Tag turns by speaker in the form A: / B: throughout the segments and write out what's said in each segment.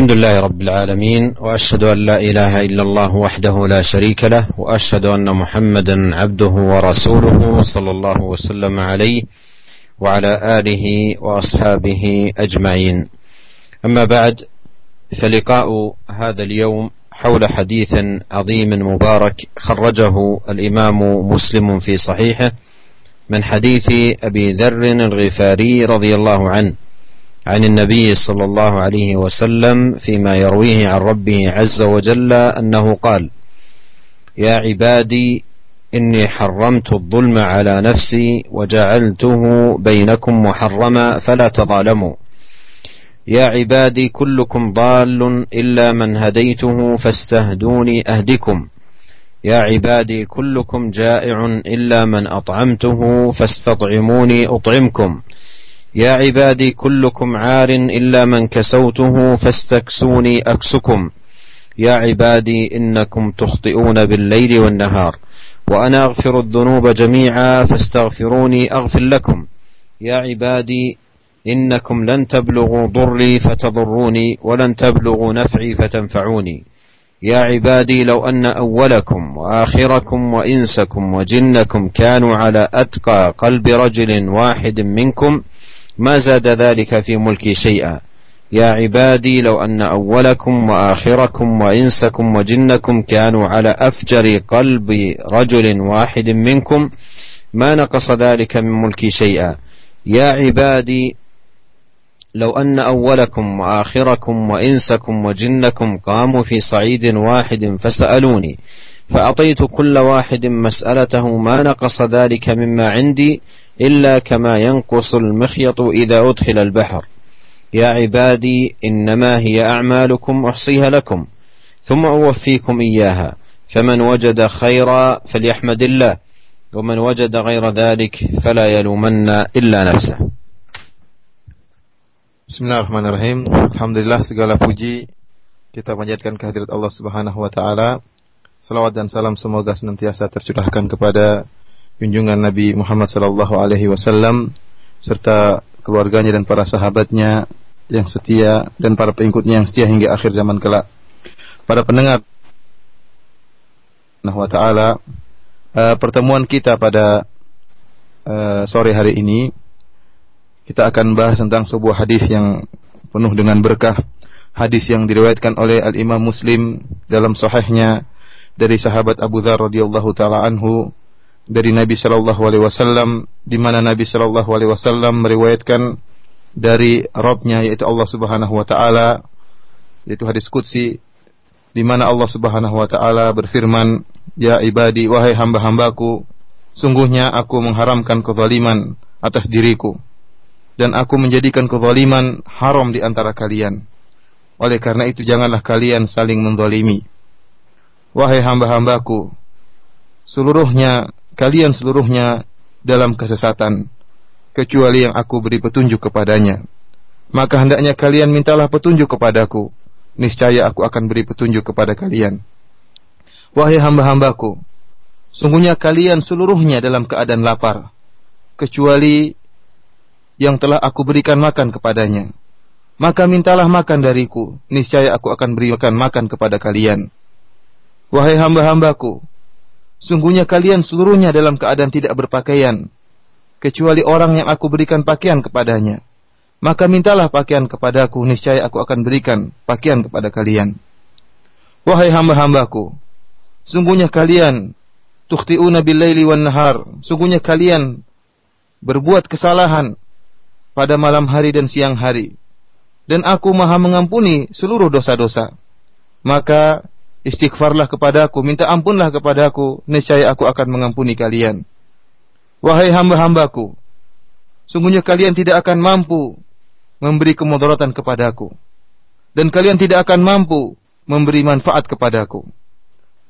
A: الحمد لله رب العالمين واشهد ان لا اله الا الله وحده لا شريك له واشهد ان محمدا عبده ورسوله صلى الله وسلم عليه وعلى اله واصحابه اجمعين اما بعد فلقاء هذا اليوم حول حديث عظيم مبارك خرجه الامام مسلم في صحيحه من حديث ابي ذر الغفاري رضي الله عنه عن النبي صلى الله عليه وسلم فيما يرويه عن ربه عز وجل انه قال يا عبادي اني حرمت الظلم على نفسي وجعلته بينكم محرما فلا تظالموا يا عبادي كلكم ضال الا من هديته فاستهدوني اهدكم يا عبادي كلكم جائع الا من اطعمته فاستطعموني اطعمكم يا عبادي كلكم عار إلا من كسوته فاستكسوني أكسكم يا عبادي إنكم تخطئون بالليل والنهار وأنا أغفر الذنوب جميعا فاستغفروني أغفر لكم يا عبادي إنكم لن تبلغوا ضري فتضروني ولن تبلغوا نفعي فتنفعوني يا عبادي لو أن أولكم وآخركم وإنسكم وجنكم كانوا على أتقى قلب رجل واحد منكم ما زاد ذلك في ملكي شيئا يا عبادي لو أن أولكم وآخركم وإنسكم وجنكم كانوا على أفجر قلب رجل واحد منكم ما نقص ذلك من ملكي شيئا يا عبادي لو أن أولكم وآخركم وإنسكم وجنكم قاموا في صعيد واحد فسألوني فأعطيت كل واحد مسألته ما نقص ذلك مما عندي إلا كما ينقص المخيط إذا أدخل البحر يا عبادي إنما هي أعمالكم أحصيها لكم ثم أوفيكم إياها فمن وجد خيرا فليحمد الله ومن وجد غير ذلك فلا يلومن إلا نفسه بسم الله الرحمن الرحيم الحمد لله segala
B: puji كتاب panjatkan كان Allah الله سبحانه وتعالى selawat dan salam semoga senantiasa tercurahkan kepada junjungan Nabi Muhammad sallallahu alaihi wasallam serta keluarganya dan para sahabatnya yang setia dan para pengikutnya yang setia hingga akhir zaman kelak. Para pendengar Nah taala eh, pertemuan kita pada eh, sore hari ini kita akan bahas tentang sebuah hadis yang penuh dengan berkah. Hadis yang diriwayatkan oleh Al Imam Muslim dalam sahihnya dari sahabat Abu Dzar radhiyallahu taala anhu dari Nabi Shallallahu Alaihi Wasallam di mana Nabi Shallallahu Alaihi Wasallam meriwayatkan dari Robnya yaitu Allah Subhanahu Wa Taala yaitu hadis kutsi di mana Allah Subhanahu Wa Taala berfirman Ya ibadi wahai hamba-hambaku sungguhnya aku mengharamkan kezaliman atas diriku dan aku menjadikan kezaliman haram di antara kalian oleh karena itu janganlah kalian saling menzalimi wahai hamba-hambaku seluruhnya kalian seluruhnya dalam kesesatan kecuali yang aku beri petunjuk kepadanya maka hendaknya kalian mintalah petunjuk kepadaku niscaya aku akan beri petunjuk kepada kalian wahai hamba-hambaku sungguhnya kalian seluruhnya dalam keadaan lapar kecuali yang telah aku berikan makan kepadanya maka mintalah makan dariku niscaya aku akan berikan makan kepada kalian wahai hamba-hambaku Sungguhnya kalian seluruhnya dalam keadaan tidak berpakaian, kecuali orang yang aku berikan pakaian kepadanya. Maka mintalah pakaian kepadaku, niscaya aku akan berikan pakaian kepada kalian. Wahai hamba-hambaku, sungguhnya kalian tukhti'una bil wan nahar. Sungguhnya kalian berbuat kesalahan pada malam hari dan siang hari. Dan aku Maha mengampuni seluruh dosa-dosa. Maka istighfarlah kepadaku, minta ampunlah kepadaku, niscaya aku akan mengampuni kalian. Wahai hamba-hambaku, sungguhnya kalian tidak akan mampu memberi kemudaratan kepadaku dan kalian tidak akan mampu memberi manfaat kepadaku.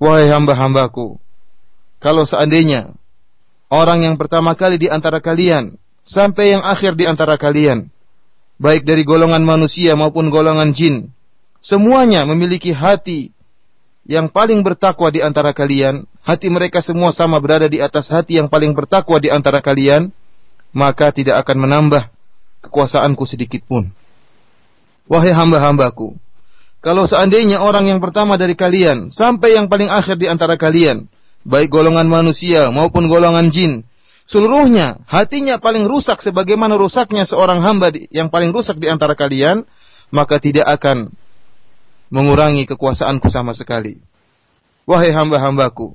B: Wahai hamba-hambaku, kalau seandainya orang yang pertama kali di antara kalian sampai yang akhir di antara kalian, baik dari golongan manusia maupun golongan jin, semuanya memiliki hati yang paling bertakwa di antara kalian, hati mereka semua sama berada di atas hati yang paling bertakwa di antara kalian, maka tidak akan menambah kekuasaanku sedikit pun. Wahai hamba-hambaku, kalau seandainya orang yang pertama dari kalian sampai yang paling akhir di antara kalian, baik golongan manusia maupun golongan jin, seluruhnya hatinya paling rusak sebagaimana rusaknya seorang hamba yang paling rusak di antara kalian, maka tidak akan mengurangi kekuasaanku sama sekali. Wahai hamba-hambaku,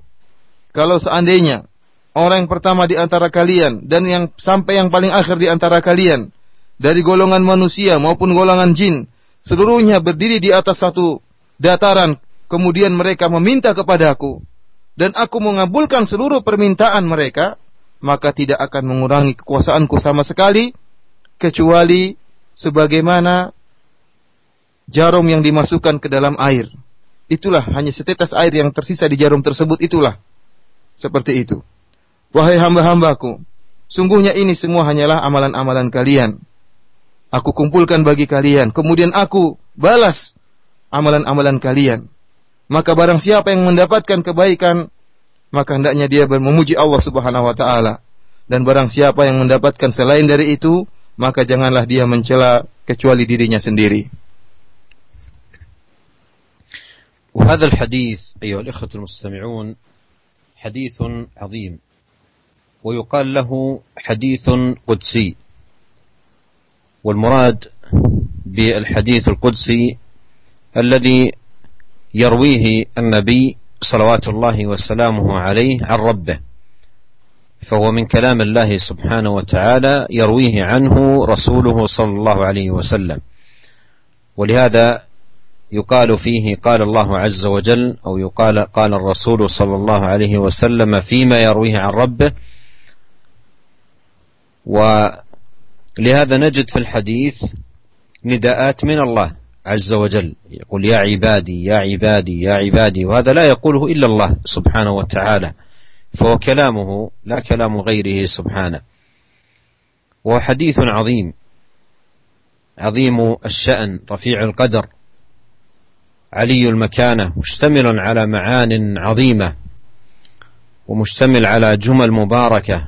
B: kalau seandainya orang yang pertama di antara kalian dan yang sampai yang paling akhir di antara kalian dari golongan manusia maupun golongan jin seluruhnya berdiri di atas satu dataran kemudian mereka meminta kepadaku dan aku mengabulkan seluruh permintaan mereka maka tidak akan mengurangi kekuasaanku sama sekali kecuali sebagaimana jarum yang dimasukkan ke dalam air. Itulah hanya setetes air yang tersisa di jarum tersebut itulah. Seperti itu. Wahai hamba-hambaku, sungguhnya ini semua hanyalah amalan-amalan kalian. Aku kumpulkan bagi kalian, kemudian aku balas amalan-amalan kalian. Maka barang siapa yang mendapatkan kebaikan, maka hendaknya dia memuji Allah Subhanahu wa taala. Dan barang siapa yang mendapatkan selain dari itu, maka janganlah dia mencela kecuali dirinya sendiri.
A: وهذا الحديث أيها الإخوة المستمعون حديث عظيم ويقال له حديث قدسي والمراد بالحديث القدسي الذي يرويه النبي صلوات الله وسلامه عليه عن ربه فهو من كلام الله سبحانه وتعالى يرويه عنه رسوله صلى الله عليه وسلم ولهذا يقال فيه قال الله عز وجل او يقال قال الرسول صلى الله عليه وسلم فيما يرويه عن ربه ولهذا نجد في الحديث نداءات من الله عز وجل يقول يا عبادي يا عبادي يا عبادي وهذا لا يقوله الا الله سبحانه وتعالى فهو كلامه لا كلام غيره سبحانه وهو حديث عظيم عظيم الشان رفيع القدر علي المكانة مشتمل على معان عظيمة ومشتمل على جمل مباركة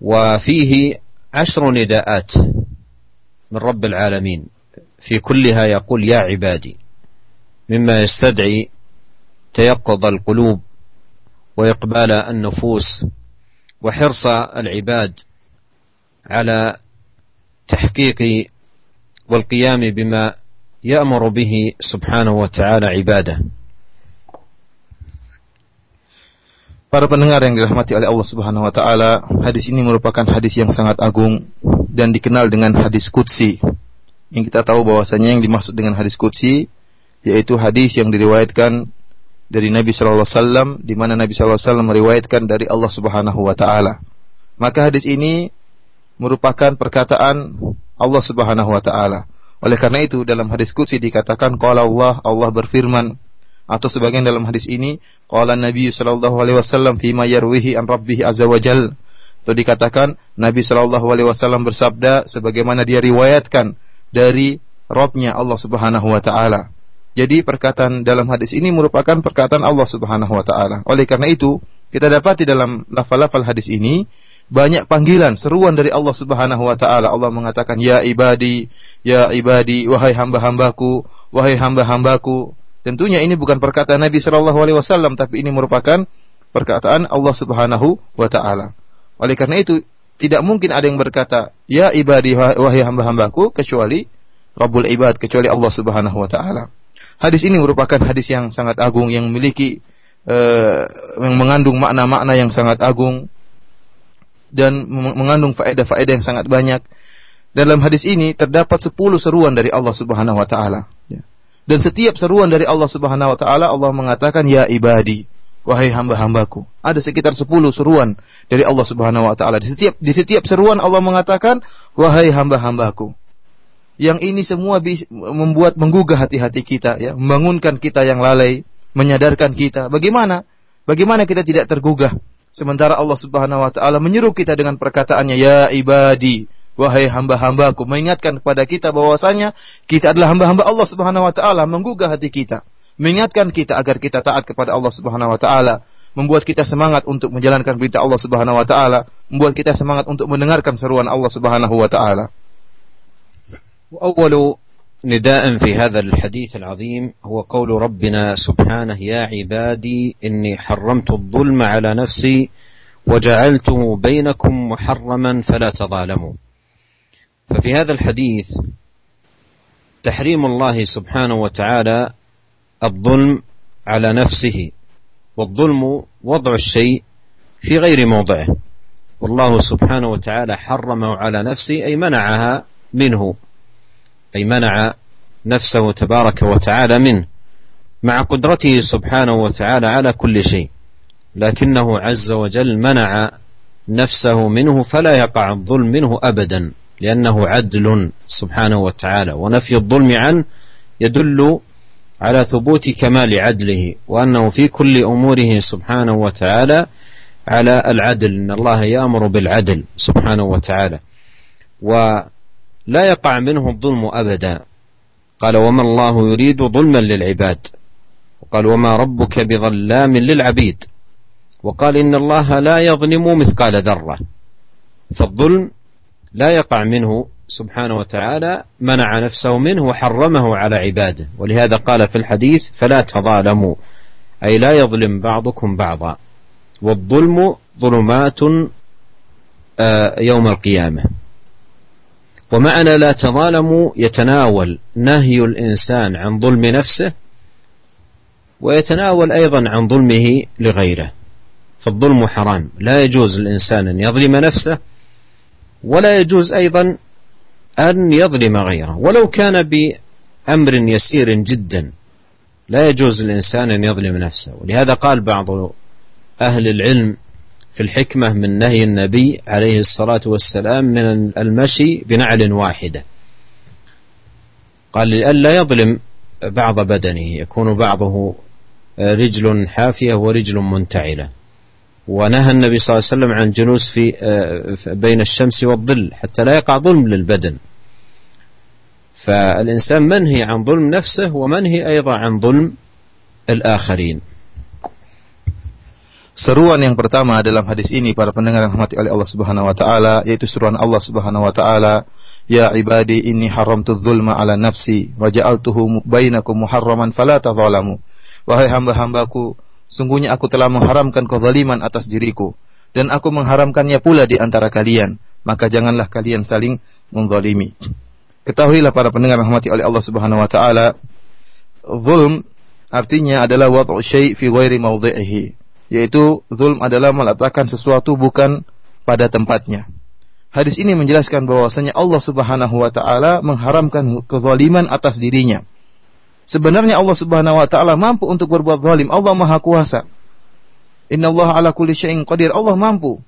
A: وفيه عشر نداءات من رب العالمين في كلها يقول يا عبادي مما يستدعي تيقظ القلوب وإقبال النفوس وحرص العباد على تحقيق والقيام بما يأمر به سبحانه وتعالى عباده
B: Para pendengar yang dirahmati oleh Allah Subhanahu wa taala, hadis ini merupakan hadis yang sangat agung dan dikenal dengan hadis qudsi. Yang kita tahu bahwasanya yang dimaksud dengan hadis qudsi yaitu hadis yang diriwayatkan dari Nabi sallallahu alaihi wasallam di mana Nabi sallallahu alaihi wasallam meriwayatkan dari Allah Subhanahu wa taala. Maka hadis ini merupakan perkataan Allah Subhanahu wa taala. Oleh karena itu dalam hadis qudsi dikatakan qala Allah, Allah berfirman atau sebagian dalam hadis ini qala Nabi sallallahu alaihi wasallam fima yarwihi an rabbih azza wajal. Itu dikatakan Nabi sallallahu alaihi wasallam bersabda sebagaimana dia riwayatkan dari Robnya Allah Subhanahu wa taala. Jadi perkataan dalam hadis ini merupakan perkataan Allah Subhanahu wa taala. Oleh karena itu, kita dapati dalam lafal-lafal hadis ini banyak panggilan seruan dari Allah Subhanahu wa taala. Allah mengatakan ya ibadi, ya ibadi, wahai hamba-hambaku, wahai hamba-hambaku. Tentunya ini bukan perkataan Nabi sallallahu alaihi wasallam tapi ini merupakan perkataan Allah Subhanahu wa taala. Oleh karena itu tidak mungkin ada yang berkata ya ibadi wahai hamba-hambaku kecuali Rabbul ibad kecuali Allah Subhanahu wa taala. Hadis ini merupakan hadis yang sangat agung yang memiliki eh, yang mengandung makna-makna yang sangat agung dan mengandung faedah-faedah yang sangat banyak. Dalam hadis ini terdapat 10 seruan dari Allah Subhanahu wa taala. Ya. Dan setiap seruan dari Allah Subhanahu wa taala Allah mengatakan ya ibadi, wahai hamba-hambaku. Ada sekitar 10 seruan dari Allah Subhanahu wa taala. Di setiap di setiap seruan Allah mengatakan wahai hamba-hambaku. Yang ini semua membuat menggugah hati-hati kita ya, membangunkan kita yang lalai, menyadarkan kita. Bagaimana? Bagaimana kita tidak tergugah Sementara Allah Subhanahu wa taala menyeru kita dengan perkataannya ya ibadi wahai hamba-hambaku mengingatkan kepada kita bahwasanya kita adalah hamba-hamba Allah Subhanahu wa taala menggugah hati kita mengingatkan kita agar kita taat kepada Allah Subhanahu wa taala membuat kita semangat untuk menjalankan perintah Allah Subhanahu wa taala membuat kita semangat untuk mendengarkan
A: seruan Allah Subhanahu wa taala نداء في هذا الحديث العظيم هو قول ربنا سبحانه يا عبادي إني حرمت الظلم على نفسي وجعلته بينكم محرما فلا تظالموا ففي هذا الحديث تحريم الله سبحانه وتعالى الظلم على نفسه والظلم وضع الشيء في غير موضعه والله سبحانه وتعالى حرمه على نفسه أي منعها منه أي منع نفسه تبارك وتعالى منه مع قدرته سبحانه وتعالى على كل شيء لكنه عز وجل منع نفسه منه فلا يقع الظلم منه أبدا لأنه عدل سبحانه وتعالى ونفي الظلم عنه يدل على ثبوت كمال عدله وأنه في كل أموره سبحانه وتعالى على العدل إن الله يأمر بالعدل سبحانه وتعالى و لا يقع منه الظلم أبدا قال وما الله يريد ظلما للعباد وقال وما ربك بظلام للعبيد وقال إن الله لا يظلم مثقال ذرة فالظلم لا يقع منه سبحانه وتعالى منع نفسه منه وحرمه على عباده ولهذا قال في الحديث فلا تظالموا أي لا يظلم بعضكم بعضا والظلم ظلمات آه، يوم القيامة ومعنى لا تظالموا يتناول نهي الإنسان عن ظلم نفسه ويتناول أيضا عن ظلمه لغيره فالظلم حرام لا يجوز للإنسان أن يظلم نفسه ولا يجوز أيضا أن يظلم غيره ولو كان بأمر يسير جدا لا يجوز للإنسان أن يظلم نفسه ولهذا قال بعض أهل العلم في الحكمة من نهي النبي عليه الصلاة والسلام من المشي بنعل واحدة قال لئلا يظلم بعض بدنه يكون بعضه رجل حافية ورجل منتعلة ونهى النبي صلى الله عليه وسلم عن الجلوس في آه، بين الشمس والظل حتى لا يقع ظلم للبدن فالإنسان منهي عن ظلم نفسه ومنهي أيضا عن ظلم الآخرين
B: Seruan yang pertama dalam hadis ini para pendengar yang rahmati oleh Allah Subhanahu wa taala yaitu seruan Allah Subhanahu wa taala ya ibadi inni haramtu dzulma ala nafsi wa ja'altuhu bainakum muharraman fala tadzalamu wahai hamba-hambaku sungguhnya aku telah mengharamkan kezaliman atas diriku dan aku mengharamkannya pula di antara kalian maka janganlah kalian saling menzalimi ketahuilah para pendengar yang rahmati oleh Allah Subhanahu wa taala zulm artinya adalah wad'u syai' fi ghairi mawdhi'ihi yaitu zulm adalah meletakkan sesuatu bukan pada tempatnya. Hadis ini menjelaskan bahwasanya Allah Subhanahu wa taala mengharamkan kezaliman atas dirinya. Sebenarnya Allah Subhanahu wa taala mampu untuk berbuat zalim. Allah Maha Kuasa. Inna Allah ala kulli syai'in qadir. Allah mampu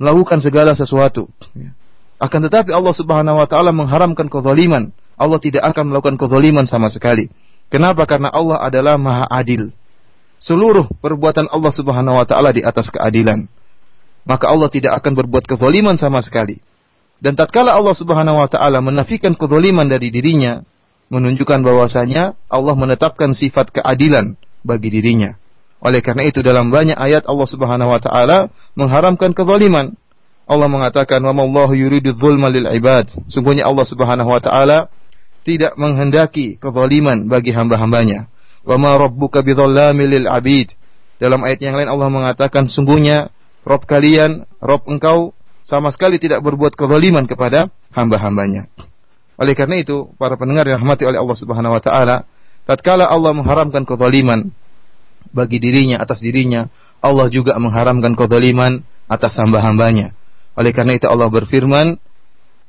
B: melakukan segala sesuatu. Akan tetapi Allah Subhanahu wa taala mengharamkan kezaliman. Allah tidak akan melakukan kezaliman sama sekali. Kenapa? Karena Allah adalah Maha Adil seluruh perbuatan Allah Subhanahu wa taala di atas keadilan. Maka Allah tidak akan berbuat kezaliman sama sekali. Dan tatkala Allah Subhanahu wa taala menafikan kezaliman dari dirinya, menunjukkan bahwasanya Allah menetapkan sifat keadilan bagi dirinya. Oleh karena itu dalam banyak ayat Allah Subhanahu wa taala mengharamkan kezaliman. Allah mengatakan wa mallahu yuridu dzulma lil ibad. Sungguhnya Allah Subhanahu wa taala tidak menghendaki kezaliman bagi hamba-hambanya wa ma rabbuka lil abid. Dalam ayat yang lain Allah mengatakan sungguhnya Rob kalian, Rob engkau sama sekali tidak berbuat kezaliman kepada hamba-hambanya. Oleh karena itu, para pendengar yang dirahmati oleh Allah Subhanahu wa taala, tatkala Allah mengharamkan kezaliman bagi dirinya atas dirinya, Allah juga mengharamkan kezaliman atas hamba-hambanya. Oleh karena itu Allah berfirman,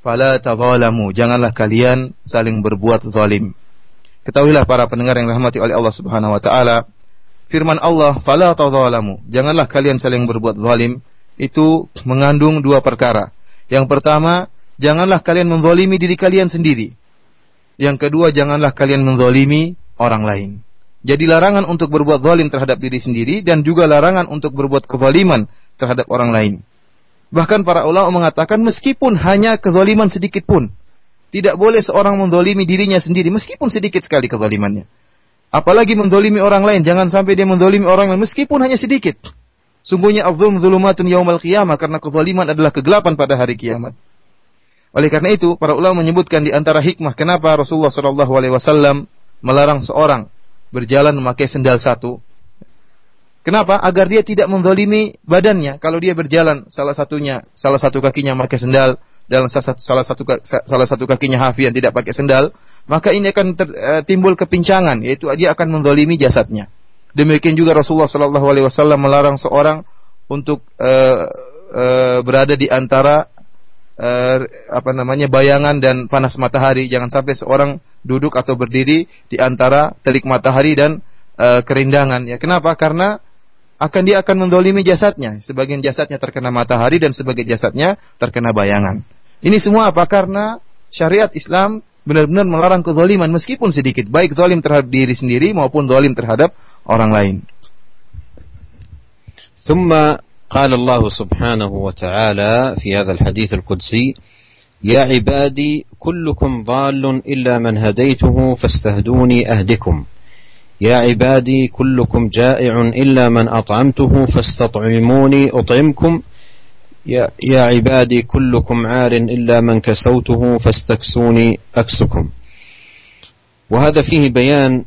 B: "Fala tadzalamu." Janganlah kalian saling berbuat zalim. Ketahuilah para pendengar yang rahmati oleh Allah Subhanahu wa taala, firman Allah, "Fala tadzalamu." Janganlah kalian saling berbuat zalim. Itu mengandung dua perkara. Yang pertama, janganlah kalian menzalimi diri kalian sendiri. Yang kedua, janganlah kalian menzalimi orang lain. Jadi larangan untuk berbuat zalim terhadap diri sendiri dan juga larangan untuk berbuat kezaliman terhadap orang lain. Bahkan para ulama mengatakan meskipun hanya kezaliman sedikit pun, tidak boleh seorang mendolimi dirinya sendiri meskipun sedikit sekali kezalimannya. Apalagi mendolimi orang lain. Jangan sampai dia mendolimi orang lain meskipun hanya sedikit. Sungguhnya azlum zulumatun yaumal qiyamah karena kezaliman adalah kegelapan pada hari kiamat. Oleh karena itu, para ulama menyebutkan di antara hikmah kenapa Rasulullah Shallallahu alaihi wasallam melarang seorang berjalan memakai sendal satu. Kenapa? Agar dia tidak mendolimi badannya. Kalau dia berjalan salah satunya, salah satu kakinya memakai sendal, dalam salah satu salah satu salah satu kakinya hafian tidak pakai sendal, maka ini akan ter, e, timbul kepincangan yaitu dia akan mendolimi jasadnya. Demikian juga Rasulullah Shallallahu alaihi wasallam melarang seorang untuk e, e, berada di antara e, apa namanya bayangan dan panas matahari. Jangan sampai seorang duduk atau berdiri di antara telik matahari dan e, kerindangan. Ya, kenapa? Karena akan dia akan mendolimi jasadnya. Sebagian jasadnya terkena matahari dan sebagian jasadnya terkena bayangan. Ini semua apa? Karena syariat Islam benar-benar melarang kezaliman meskipun sedikit, baik zalim terhadap diri sendiri maupun zalim terhadap orang lain.
A: ثم قال الله سبحانه وتعالى في هذا الحديث القدسي يا عبادي كلكم ضال الا من هديته فاستهدوني اهدكم يا عبادي كلكم جائع الا من اطعمته فاستطعموني اطعمكم يا, يا عبادي كلكم عار إلا من كسوته فاستكسوني أكسكم وهذا فيه بيان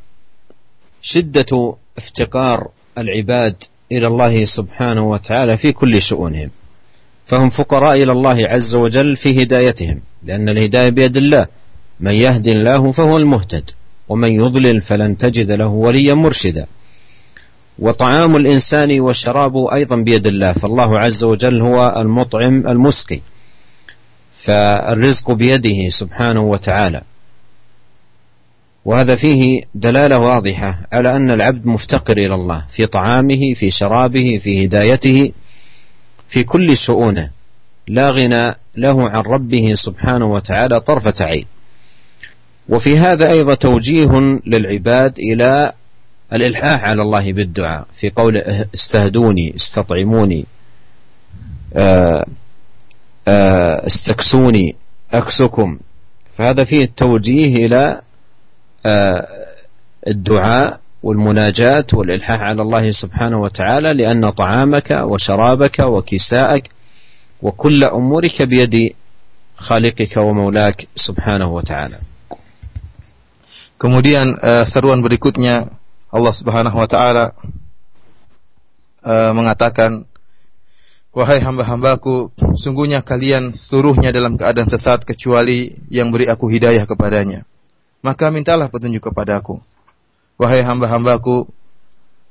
A: شدة افتقار العباد إلى الله سبحانه وتعالى في كل شؤونهم فهم فقراء إلى الله عز وجل في هدايتهم لأن الهداية بيد الله من يهدي الله فهو المهتد ومن يضلل فلن تجد له وليا مرشدا وطعام الانسان وشرابه ايضا بيد الله فالله عز وجل هو المطعم المسقي فالرزق بيده سبحانه وتعالى وهذا فيه دلاله واضحه على ان العبد مفتقر الى الله في طعامه في شرابه في هدايته في كل شؤونه لا غنى له عن ربه سبحانه وتعالى طرفه عين وفي هذا ايضا توجيه للعباد الى الإلحاح على الله بالدعاء في قول إه، استهدوني استطعموني آه، آه، استكسوني أكسكم فهذا فيه التوجيه إلى الدعاء والمناجاة والإلحاح على الله سبحانه وتعالى لأن طعامك وشرابك وكساءك وكل أمورك بيد خالقك ومولاك سبحانه وتعالى Kemudian
B: uh, seruan berikutnya Allah Subhanahu wa taala eh, mengatakan Wahai hamba-hambaku, sungguhnya kalian seluruhnya dalam keadaan sesat kecuali yang beri aku hidayah kepadanya. Maka mintalah petunjuk kepadaku. Wahai hamba-hambaku,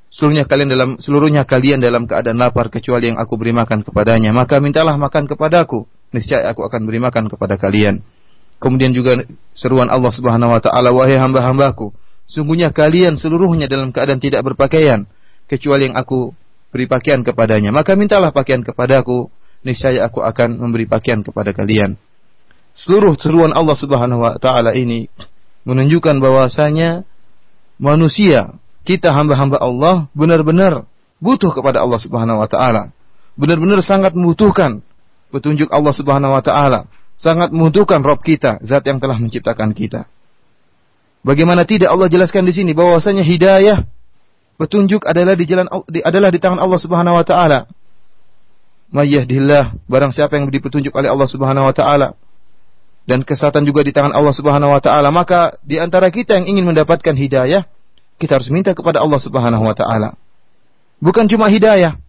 B: seluruhnya kalian dalam seluruhnya kalian dalam keadaan lapar kecuali yang aku beri makan kepadanya. Maka mintalah makan kepadaku, niscaya aku akan beri makan kepada kalian. Kemudian juga seruan Allah Subhanahu wa taala, wahai hamba-hambaku, Sungguhnya kalian seluruhnya dalam keadaan tidak berpakaian kecuali yang aku beri pakaian kepadanya. Maka mintalah pakaian kepadaku, niscaya aku akan memberi pakaian kepada kalian. Seluruh seruan Allah Subhanahu wa taala ini menunjukkan bahwasanya manusia, kita hamba-hamba Allah benar-benar butuh kepada Allah Subhanahu wa taala. Benar-benar sangat membutuhkan petunjuk Allah Subhanahu wa taala, sangat membutuhkan Rob kita, zat yang telah menciptakan kita. Bagaimana tidak Allah jelaskan di sini bahwasanya hidayah petunjuk adalah di jalan adalah di tangan Allah Subhanahu wa taala. Mayyahdillah, barang siapa yang dipetunjuk oleh Allah Subhanahu wa taala dan kesehatan juga di tangan Allah Subhanahu wa taala, maka di antara kita yang ingin mendapatkan hidayah, kita harus minta kepada Allah Subhanahu wa taala. Bukan cuma hidayah.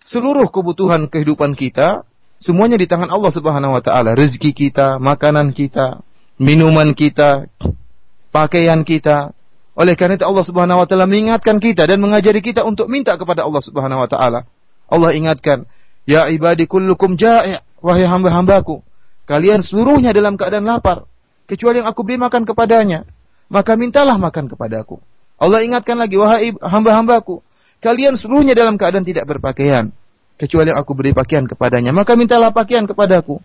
B: Seluruh kebutuhan kehidupan kita semuanya di tangan Allah Subhanahu wa taala, rezeki kita, makanan kita, minuman kita, pakaian kita. Oleh karena itu Allah Subhanahu wa taala mengingatkan kita dan mengajari kita untuk minta kepada Allah Subhanahu wa taala. Allah ingatkan, "Ya ibadi kullukum ja'i', wahai hamba-hambaku, kalian seluruhnya dalam keadaan lapar, kecuali yang aku beri makan kepadanya, maka mintalah makan kepadaku." Allah ingatkan lagi, "Wahai hamba-hambaku, kalian seluruhnya dalam keadaan tidak berpakaian, kecuali yang aku beri pakaian kepadanya, maka mintalah pakaian kepadaku."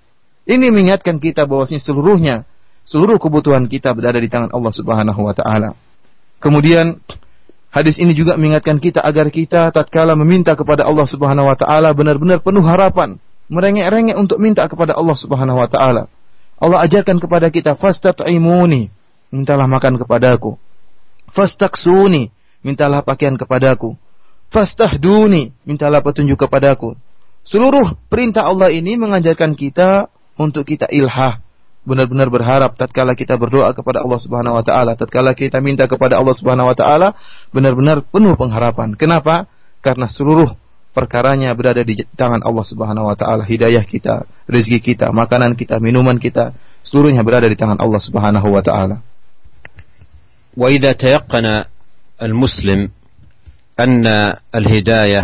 B: Ini mengingatkan kita bahwasanya seluruhnya Seluruh kebutuhan kita berada di tangan Allah Subhanahu wa taala. Kemudian hadis ini juga mengingatkan kita agar kita tatkala meminta kepada Allah Subhanahu wa taala benar-benar penuh harapan, merengek-rengek untuk minta kepada Allah Subhanahu wa taala. Allah ajarkan kepada kita fastat'imuni, mintalah makan kepadaku. Fastaksuni, mintalah pakaian kepadaku. Fastahduni, mintalah petunjuk kepadaku. Seluruh perintah Allah ini mengajarkan kita untuk kita ilhah, benar-benar berharap tatkala kita berdoa kepada Allah Subhanahu wa taala, tatkala kita minta kepada Allah Subhanahu wa taala, benar-benar penuh pengharapan. Kenapa? Karena seluruh perkaranya berada di tangan Allah Subhanahu wa taala, hidayah kita, rezeki kita, makanan kita, minuman kita, seluruhnya berada di tangan
A: Allah Subhanahu wa taala. Wa idza tayaqqana al-muslim anna al-hidayah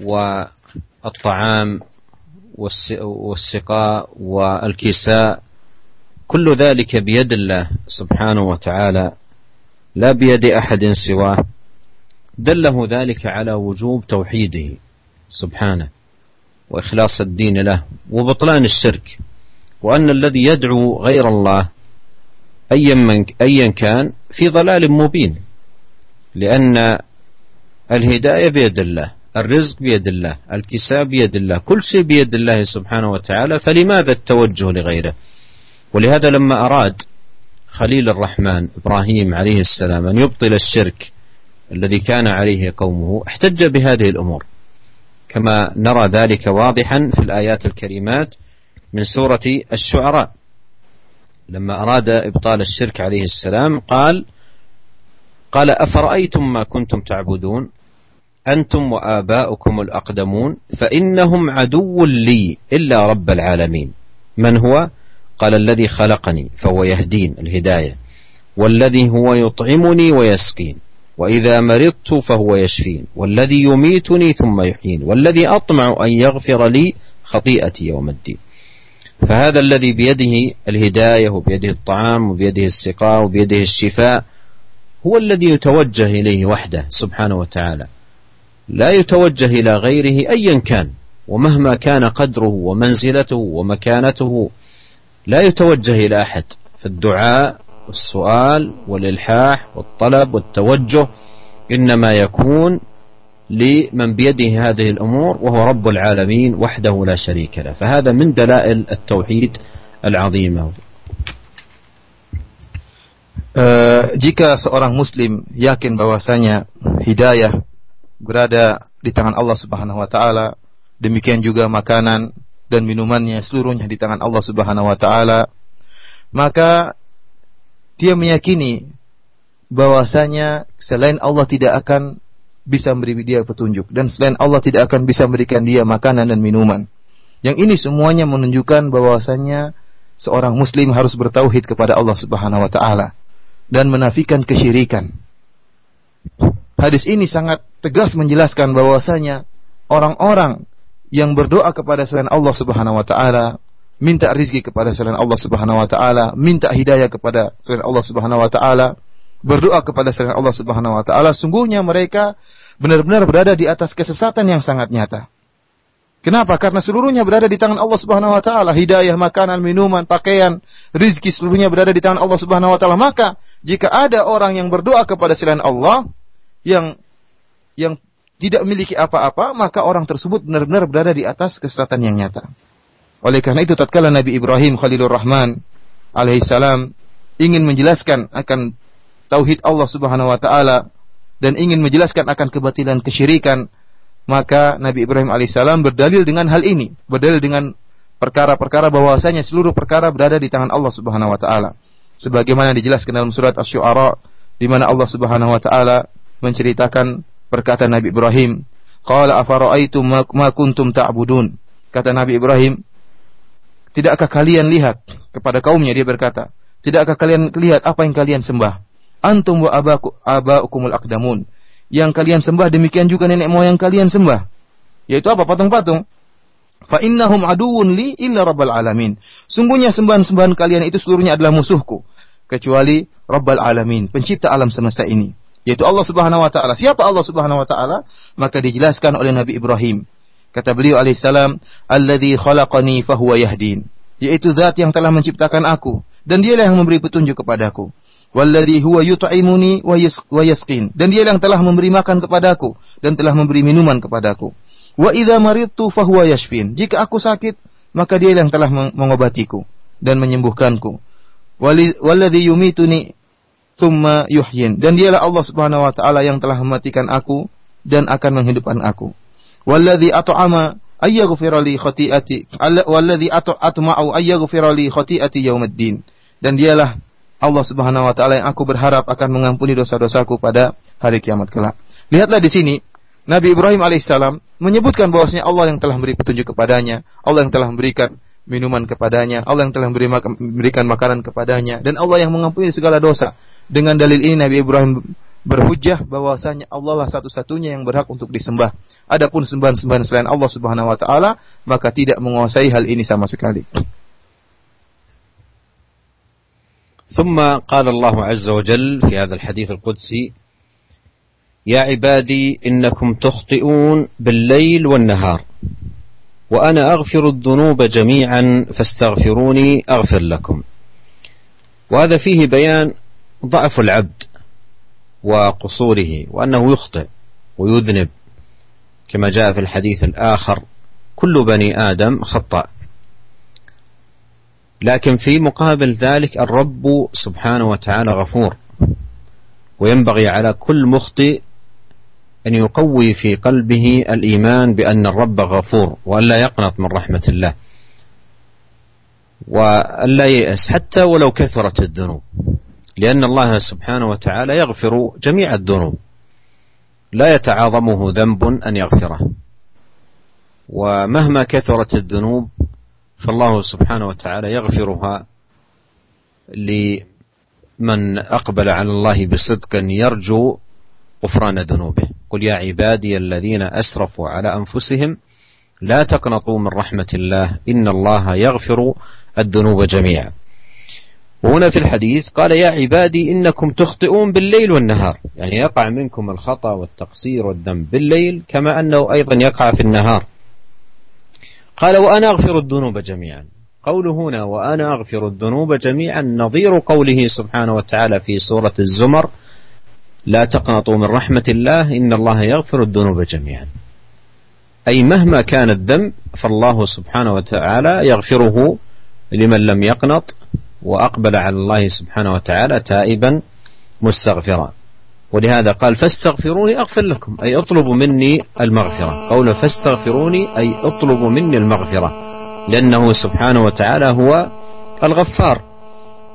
A: wa الطعام والسقاء والكساء كل ذلك بيد الله سبحانه وتعالى لا بيد احد سواه دله ذلك على وجوب توحيده سبحانه واخلاص الدين له وبطلان الشرك وان الذي يدعو غير الله ايا من ايا كان في ضلال مبين لان الهدايه بيد الله الرزق بيد الله الكساء بيد الله كل شيء بيد الله سبحانه وتعالى فلماذا التوجه لغيره ولهذا لما أراد خليل الرحمن إبراهيم عليه السلام أن يبطل الشرك الذي كان عليه قومه احتج بهذه الأمور كما نرى ذلك واضحا في الآيات الكريمات من سورة الشعراء لما أراد إبطال الشرك عليه السلام قال قال أفرأيتم ما كنتم تعبدون أنتم وآباؤكم الأقدمون فإنهم عدو لي إلا رب العالمين من هو؟ قال الذي خلقني فهو يهدين الهداية والذي هو يطعمني ويسقين وإذا مرضت فهو يشفين والذي يميتني ثم يحيين والذي أطمع أن يغفر لي خطيئتي يوم الدين فهذا الذي بيده الهداية وبيده الطعام وبيده السقاء وبيده الشفاء هو الذي يتوجه إليه وحده سبحانه وتعالى لا يتوجه الى غيره ايا كان ومهما كان قدره ومنزلته ومكانته لا يتوجه الى احد فالدعاء والسؤال والالحاح والطلب والتوجه انما يكون لمن بيده هذه الامور وهو رب العالمين وحده لا شريك له فهذا من دلائل التوحيد العظيمه Uh,
B: eh, jika seorang muslim yakin bahwasanya hidayah berada di tangan Allah Subhanahu wa taala. Demikian juga makanan dan minumannya seluruhnya di tangan Allah Subhanahu wa taala. Maka dia meyakini bahwasanya selain Allah tidak akan bisa memberi dia petunjuk dan selain Allah tidak akan bisa memberikan dia makanan dan minuman. Yang ini semuanya menunjukkan bahwasanya seorang muslim harus bertauhid kepada Allah Subhanahu wa taala dan menafikan kesyirikan. Hadis ini sangat tegas menjelaskan bahwasanya orang-orang yang berdoa kepada selain Allah Subhanahu wa taala, minta rizki kepada selain Allah Subhanahu wa taala, minta hidayah kepada selain Allah Subhanahu wa taala, berdoa kepada selain Allah Subhanahu wa taala, sungguhnya mereka benar-benar berada di atas kesesatan yang sangat nyata. Kenapa? Karena seluruhnya berada di tangan Allah Subhanahu wa taala. Hidayah, makanan, minuman, pakaian, rizki seluruhnya berada di tangan Allah Subhanahu wa taala. Maka jika ada orang yang berdoa kepada selain Allah, yang yang tidak memiliki apa-apa, maka orang tersebut benar-benar berada di atas kesesatan yang nyata. Oleh karena itu tatkala Nabi Ibrahim Khalilur Rahman alaihissalam ingin menjelaskan akan tauhid Allah Subhanahu wa taala dan ingin menjelaskan akan kebatilan kesyirikan, maka Nabi Ibrahim alaihissalam berdalil dengan hal ini, berdalil dengan perkara-perkara bahwasanya seluruh perkara berada di tangan Allah Subhanahu wa taala. Sebagaimana dijelaskan dalam surat Asy-Syu'ara di mana Allah Subhanahu wa taala menceritakan perkataan Nabi Ibrahim, "Qala afara'aitum ma kuntum ta'budun?" Kata Nabi Ibrahim, "Tidakkah kalian lihat kepada kaumnya?" Dia berkata, "Tidakkah kalian lihat apa yang kalian sembah? Antum wa abaku abaukumul aqdamun." Yang kalian sembah demikian juga nenek moyang kalian sembah. Yaitu apa? Patung-patung. Fa innahum aduun li illa rabbal alamin. Sungguhnya sembahan-sembahan kalian itu seluruhnya adalah musuhku kecuali Rabbal Alamin, pencipta alam semesta ini yaitu Allah Subhanahu wa taala. Siapa Allah Subhanahu wa taala? Maka dijelaskan oleh Nabi Ibrahim. Kata beliau alaihissalam, "Alladzi khalaqani fahuwa yahdin." Yaitu zat yang telah menciptakan aku dan dialah yang memberi petunjuk kepadaku. Walladzi huwa yut'imuni wa yasqin. Dan dialah yang telah memberi makan kepadaku dan telah memberi minuman kepadaku. Wa idza maridtu fahuwa yashfin. Jika aku sakit, maka dialah yang telah mengobatiku dan menyembuhkanku. Walladzi yumituni thumma yuhyin dan dialah Allah Subhanahu wa taala yang telah mematikan aku dan akan menghidupkan aku walladzi at'ama ayyaghfira li khati'ati walladzi atma'u ayyaghfira li khati'ati yaumiddin dan dialah Allah Subhanahu wa taala yang aku berharap akan mengampuni dosa-dosaku pada hari kiamat kelak lihatlah di sini Nabi Ibrahim alaihissalam menyebutkan bahwasanya Allah yang telah memberi petunjuk kepadanya, Allah yang telah memberikan minuman kepadanya, Allah yang telah memberikan makanan kepadanya, dan Allah yang mengampuni segala dosa. Dengan dalil ini Nabi Ibrahim berhujah bahwasanya Allah lah satu-satunya yang berhak untuk disembah. Adapun sembahan-sembahan selain Allah Subhanahu wa taala maka tidak menguasai hal ini sama sekali.
A: ثم قال الله عز وجل في هذا الحديث القدسي يا عبادي انكم تخطئون بالليل والنهار وأنا أغفر الذنوب جميعا فاستغفروني أغفر لكم وهذا فيه بيان ضعف العبد وقصوره وأنه يخطئ ويذنب كما جاء في الحديث الآخر كل بني آدم خطأ لكن في مقابل ذلك الرب سبحانه وتعالى غفور وينبغي على كل مخطئ أن يقوي في قلبه الإيمان بأن الرب غفور وألا يقنط من رحمة الله وألا ييأس حتى ولو كثرت الذنوب لأن الله سبحانه وتعالى يغفر جميع الذنوب لا يتعاظمه ذنب أن يغفره ومهما كثرت الذنوب فالله سبحانه وتعالى يغفرها لمن أقبل على الله بصدق يرجو غفران ذنوبه قل يا عبادي الذين أسرفوا على أنفسهم لا تقنطوا من رحمة الله إن الله يغفر الذنوب جميعا وهنا في الحديث قال يا عبادي إنكم تخطئون بالليل والنهار يعني يقع منكم الخطأ والتقصير والذنب بالليل كما أنه أيضا يقع في النهار قال وأنا أغفر الذنوب جميعا قوله هنا وأنا أغفر الذنوب جميعا نظير قوله سبحانه وتعالى في سورة الزمر لا تقنطوا من رحمة الله إن الله يغفر الذنوب جميعا أي مهما كان الذنب فالله سبحانه وتعالى يغفره لمن لم يقنط وأقبل على الله سبحانه وتعالى تائبا مستغفرا ولهذا قال فاستغفروني أغفر لكم أي اطلبوا مني المغفرة قول فاستغفروني أي اطلبوا مني المغفرة لأنه سبحانه وتعالى هو الغفار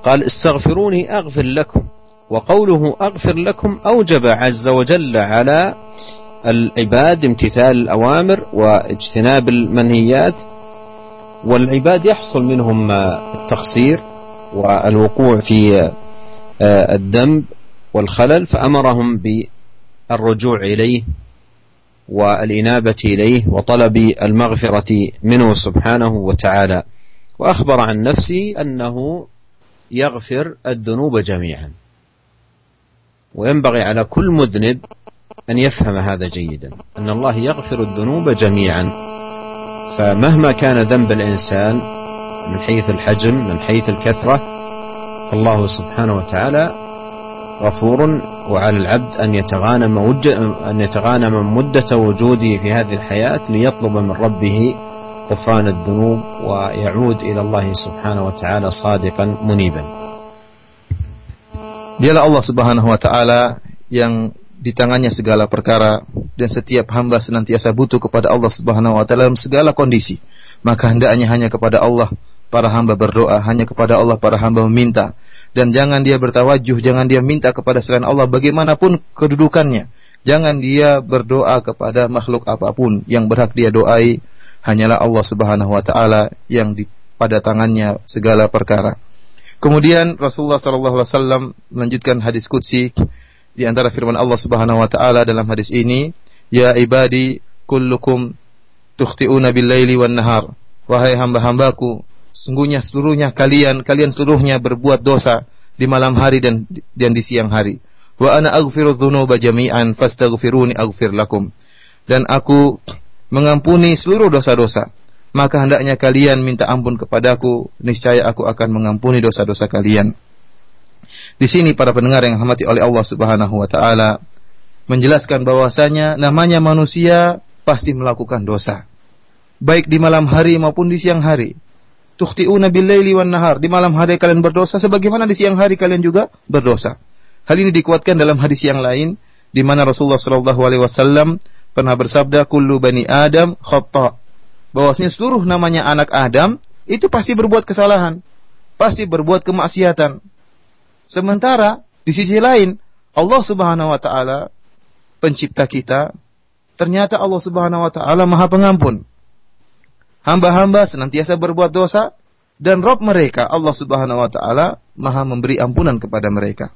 A: قال استغفروني أغفر لكم وقوله أغفر لكم أوجب عز وجل على العباد امتثال الأوامر واجتناب المنهيات والعباد يحصل منهم التقصير والوقوع في آه، الذنب والخلل فأمرهم بالرجوع إليه والإنابة إليه وطلب المغفرة منه سبحانه وتعالى وأخبر عن نفسه أنه يغفر الذنوب جميعا وينبغي على كل مذنب أن يفهم هذا جيدا أن الله يغفر الذنوب جميعا فمهما كان ذنب الإنسان من حيث الحجم من حيث الكثرة فالله سبحانه وتعالى غفور وعلى العبد أن يتغانم, أن يتغانم مدة وجوده في هذه الحياة ليطلب من ربه غفران الذنوب ويعود إلى الله سبحانه وتعالى صادقا منيبا Dialah Allah
B: Subhanahu wa taala yang di tangannya segala perkara dan setiap hamba senantiasa butuh kepada Allah Subhanahu wa taala dalam segala kondisi. Maka hendaknya hanya kepada Allah para hamba berdoa, hanya kepada Allah para hamba meminta dan jangan dia bertawajuh, jangan dia minta kepada selain Allah bagaimanapun kedudukannya. Jangan dia berdoa kepada makhluk apapun yang berhak dia doai hanyalah Allah Subhanahu wa taala yang di, pada tangannya segala perkara. Kemudian Rasulullah sallallahu alaihi wasallam melanjutkan hadis qudsi di antara firman Allah Subhanahu wa taala dalam hadis ini, "Ya ibadi, kullukum tukhti'una bil-laili wan-nahar." Wahai hamba-hambaku, sungguhnya seluruhnya kalian, kalian seluruhnya berbuat dosa di malam hari dan dan di siang hari. Wa ana aghfiru dzunuba jami'an fastaghfiruni aghfir lakum. Dan aku mengampuni seluruh dosa-dosa maka hendaknya kalian minta ampun kepadaku, niscaya aku akan mengampuni dosa-dosa kalian. Di sini para pendengar yang hamati oleh Allah Subhanahu wa taala menjelaskan bahwasanya namanya manusia pasti melakukan dosa. Baik di malam hari maupun di siang hari. Tukhti'una billaili wan nahar. Di malam hari kalian berdosa sebagaimana di siang hari kalian juga berdosa. Hal ini dikuatkan dalam hadis yang lain di mana Rasulullah sallallahu alaihi wasallam pernah bersabda kullu bani adam khata bahwasanya seluruh namanya anak Adam itu pasti berbuat kesalahan, pasti berbuat kemaksiatan. Sementara di sisi lain Allah Subhanahu wa taala pencipta kita, ternyata Allah Subhanahu wa taala Maha Pengampun. Hamba-hamba senantiasa berbuat dosa dan Rob mereka Allah Subhanahu wa taala Maha memberi ampunan kepada mereka.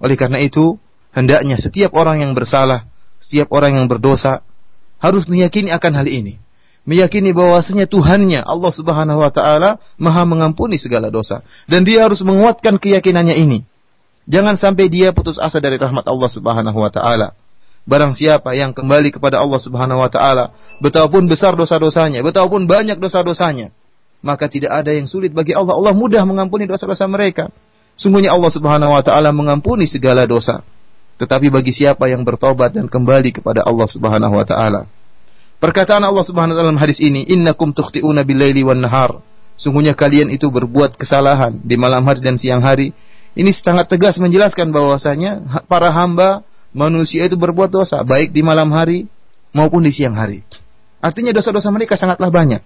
B: Oleh karena itu, hendaknya setiap orang yang bersalah, setiap orang yang berdosa harus meyakini akan hal ini meyakini bahwasanya Tuhannya Allah Subhanahu wa taala Maha mengampuni segala dosa dan dia harus menguatkan keyakinannya ini. Jangan sampai dia putus asa dari rahmat Allah Subhanahu wa taala. Barang siapa yang kembali kepada Allah Subhanahu wa taala, betapapun besar dosa-dosanya, betapapun banyak dosa-dosanya, maka tidak ada yang sulit bagi Allah. Allah mudah mengampuni dosa-dosa mereka. Sungguhnya Allah Subhanahu wa taala mengampuni segala dosa. Tetapi bagi siapa yang bertobat dan kembali kepada Allah Subhanahu wa taala, Perkataan Allah Subhanahu wa taala dalam hadis ini, "Innakum tukhti'una bil-laili wan-nahar." Sungguhnya kalian itu berbuat kesalahan di malam hari dan siang hari. Ini sangat tegas menjelaskan bahwasanya para hamba manusia itu berbuat dosa baik di malam hari maupun di siang hari. Artinya dosa-dosa mereka sangatlah banyak.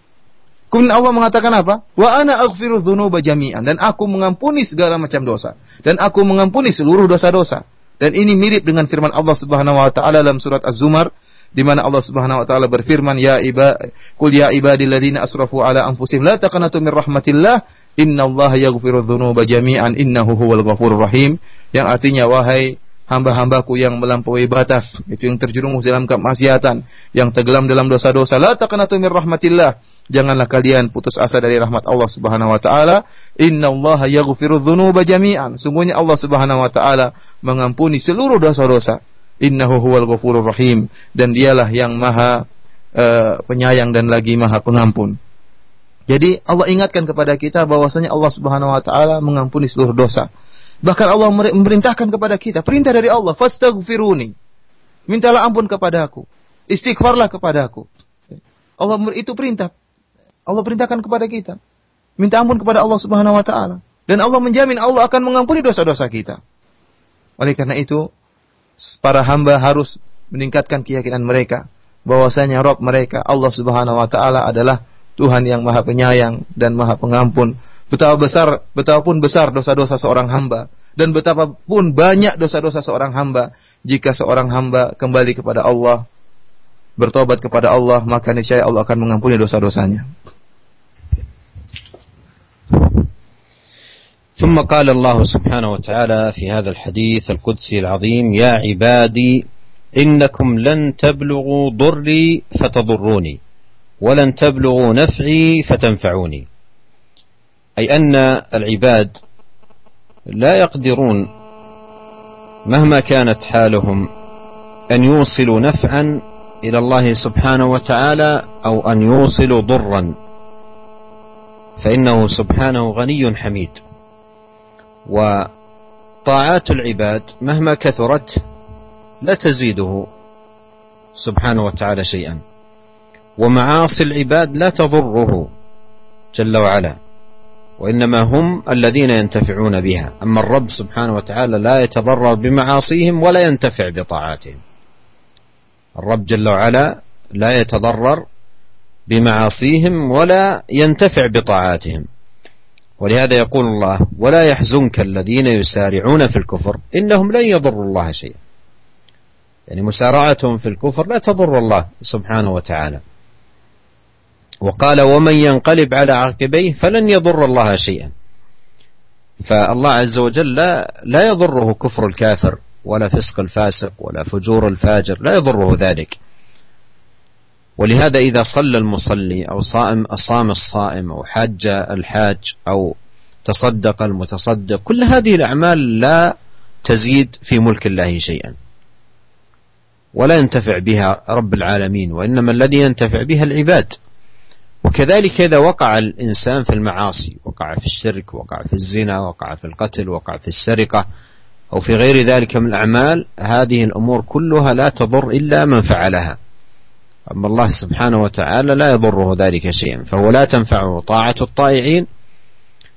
B: Kemudian Allah mengatakan apa? Wa ana aghfiru dzunuba jami'an dan aku mengampuni segala macam dosa dan aku mengampuni seluruh dosa-dosa. Dan ini mirip dengan firman Allah Subhanahu wa taala dalam surat Az-Zumar di mana Allah Subhanahu wa taala berfirman ya iba kul ya ibadilladzina asrafu ala anfusihim la taqnatu min rahmatillah innallaha yaghfiru dzunuba jami'an innahu huwal ghafurur rahim yang artinya wahai hamba-hambaku yang melampaui batas itu yang terjerumus dalam kemaksiatan yang tenggelam dalam dosa-dosa la taqnatu min rahmatillah janganlah kalian putus asa dari rahmat Allah Subhanahu wa taala innallaha yaghfiru dzunuba jami'an sungguhnya Allah Subhanahu wa taala mengampuni seluruh dosa-dosa innahu huwal ghafurur rahim dan dialah yang maha uh, penyayang dan lagi maha pengampun. Jadi Allah ingatkan kepada kita bahwasanya Allah Subhanahu wa taala mengampuni seluruh dosa. Bahkan Allah memerintahkan kepada kita, perintah dari Allah, fastaghfiruni. Mintalah ampun kepada aku. Istighfarlah kepada aku. Allah itu perintah. Allah perintahkan kepada kita. Minta ampun kepada Allah Subhanahu wa taala. Dan Allah menjamin Allah akan mengampuni dosa-dosa kita. Oleh karena itu, para hamba harus meningkatkan keyakinan mereka bahwasanya Rob mereka Allah Subhanahu wa taala adalah Tuhan yang Maha Penyayang dan Maha Pengampun. Betapa besar, betapapun besar dosa-dosa seorang hamba dan betapapun banyak dosa-dosa seorang hamba jika seorang hamba kembali kepada Allah bertobat kepada
A: Allah maka niscaya Allah akan mengampuni dosa-dosanya. ثم قال الله سبحانه وتعالى في هذا الحديث القدسي العظيم يا عبادي انكم لن تبلغوا ضري فتضروني ولن تبلغوا نفعي فتنفعوني اي ان العباد لا يقدرون مهما كانت حالهم ان يوصلوا نفعا الى الله سبحانه وتعالى او ان يوصلوا ضرا فانه سبحانه غني حميد وطاعات العباد مهما كثرت لا تزيده سبحانه وتعالى شيئا ومعاصي العباد لا تضره جل وعلا وانما هم الذين ينتفعون بها اما الرب سبحانه وتعالى لا يتضرر بمعاصيهم ولا ينتفع بطاعاتهم الرب جل وعلا لا يتضرر بمعاصيهم ولا ينتفع بطاعاتهم ولهذا يقول الله ولا يحزنك الذين يسارعون في الكفر إنهم لن يضروا الله شيئا يعني مسارعتهم في الكفر لا تضر الله سبحانه وتعالى وقال ومن ينقلب على عقبيه فلن يضر الله شيئا فالله عز وجل لا, لا يضره كفر الكافر ولا فسق الفاسق ولا فجور الفاجر لا يضره ذلك ولهذا إذا صلى المصلي أو صائم أصام الصائم أو حاج الحاج أو تصدق المتصدق كل هذه الأعمال لا تزيد في ملك الله شيئا ولا ينتفع بها رب العالمين وإنما الذي ينتفع بها العباد وكذلك إذا وقع الإنسان في المعاصي وقع في الشرك وقع في الزنا وقع في القتل وقع في السرقة أو في غير ذلك من الأعمال هذه الأمور كلها لا تضر إلا من فعلها أما الله سبحانه وتعالى لا يضره ذلك شيئا فهو لا تنفعه طاعة الطائعين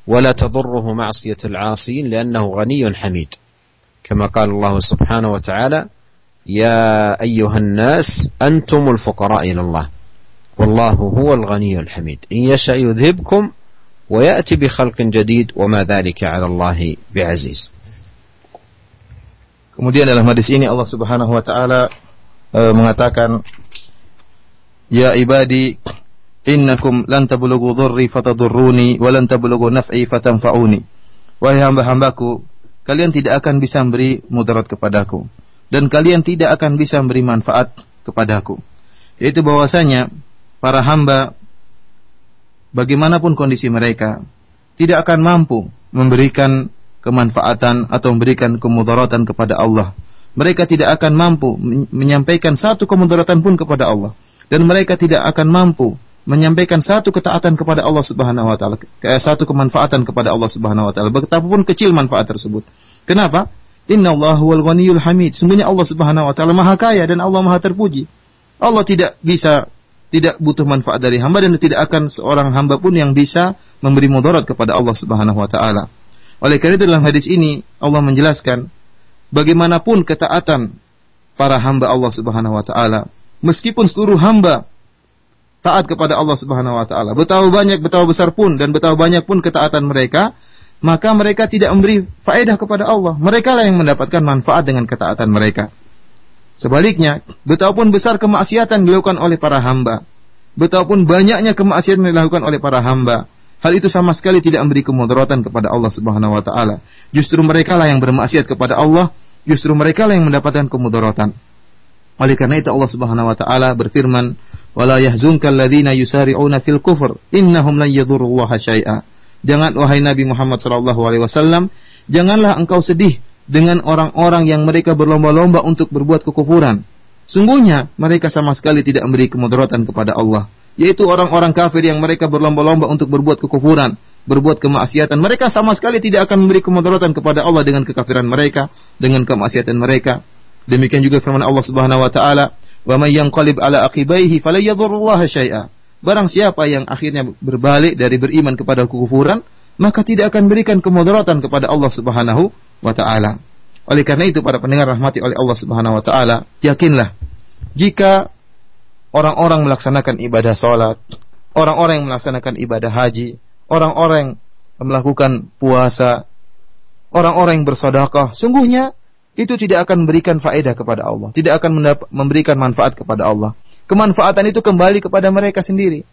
A: ولا تضره معصية العاصين لأنه غني حميد كما قال الله سبحانه وتعالى يا أيها الناس أنتم الفقراء إلى الله والله هو الغني الحميد إن يشأ يذهبكم ويأتي بخلق جديد وما ذلك على الله بعزيز
B: Kemudian dalam hadis ini Allah Subhanahu wa taala e, mengatakan ya ibadi innakum لن تبلغوا ضري فتضروني ولن تبلغوا نفعي فتنفعوني وهي wahai hamba kalian tidak akan bisa memberi mudarat kepadaku dan kalian tidak akan bisa memberi manfaat kepadaku Itu bahwasanya para hamba bagaimanapun kondisi mereka tidak akan mampu memberikan kemanfaatan atau memberikan kemudaratan kepada Allah mereka tidak akan mampu menyampaikan satu kemudaratan pun kepada Allah dan mereka tidak akan mampu menyampaikan satu ketaatan kepada Allah Subhanahu wa taala, eh, satu kemanfaatan kepada Allah Subhanahu wa taala, betapapun kecil manfaat tersebut. Kenapa? Innallaha wal ghaniyul hamid. Sungguhnya Allah Subhanahu wa taala Maha kaya dan Allah Maha terpuji. Allah tidak bisa tidak butuh manfaat dari hamba dan tidak akan seorang hamba pun yang bisa memberi mudarat kepada Allah Subhanahu wa taala. Oleh karena itu dalam hadis ini Allah menjelaskan bagaimanapun ketaatan para hamba Allah Subhanahu wa taala meskipun seluruh hamba taat kepada Allah Subhanahu wa taala. Betapa banyak, betapa besar pun dan betapa banyak pun ketaatan mereka, maka mereka tidak memberi faedah kepada Allah. Mereka lah yang mendapatkan manfaat dengan ketaatan mereka. Sebaliknya, betapapun besar kemaksiatan dilakukan oleh para hamba, betapapun banyaknya kemaksiatan dilakukan oleh para hamba, Hal itu sama sekali tidak memberi kemudaratan kepada Allah Subhanahu wa taala. Justru mereka lah yang bermaksiat kepada Allah, justru mereka lah yang mendapatkan kemudaratan. Oleh karena itu Allah Subhanahu wa taala berfirman, "Wala yahzunkal ladzina yusari'una fil kufr, innahum lan yadhurrullaha syai'a." Jangan wahai Nabi Muhammad sallallahu alaihi wasallam, janganlah engkau sedih dengan orang-orang yang mereka berlomba-lomba untuk berbuat kekufuran. Sungguhnya mereka sama sekali tidak memberi kemudaratan kepada Allah, yaitu orang-orang kafir yang mereka berlomba-lomba untuk berbuat kekufuran, berbuat kemaksiatan. Mereka sama sekali tidak akan memberi kemudaratan kepada Allah dengan kekafiran mereka, dengan kemaksiatan mereka. Demikian juga firman Allah Subhanahu wa taala, "Wa may yanqalib ala aqibaihi falyadhurrullaha syai'a." Barang siapa yang akhirnya berbalik dari beriman kepada kekufuran, maka tidak akan berikan kemudaratan kepada Allah Subhanahu wa taala. Oleh karena itu para pendengar rahmati oleh Allah Subhanahu wa taala, yakinlah jika orang-orang melaksanakan ibadah salat, orang-orang yang melaksanakan ibadah haji, orang-orang yang melakukan puasa, orang-orang yang bersedekah, sungguhnya itu tidak akan memberikan faedah kepada Allah, tidak akan memberikan manfaat kepada Allah. Kemanfaatan itu kembali kepada mereka sendiri.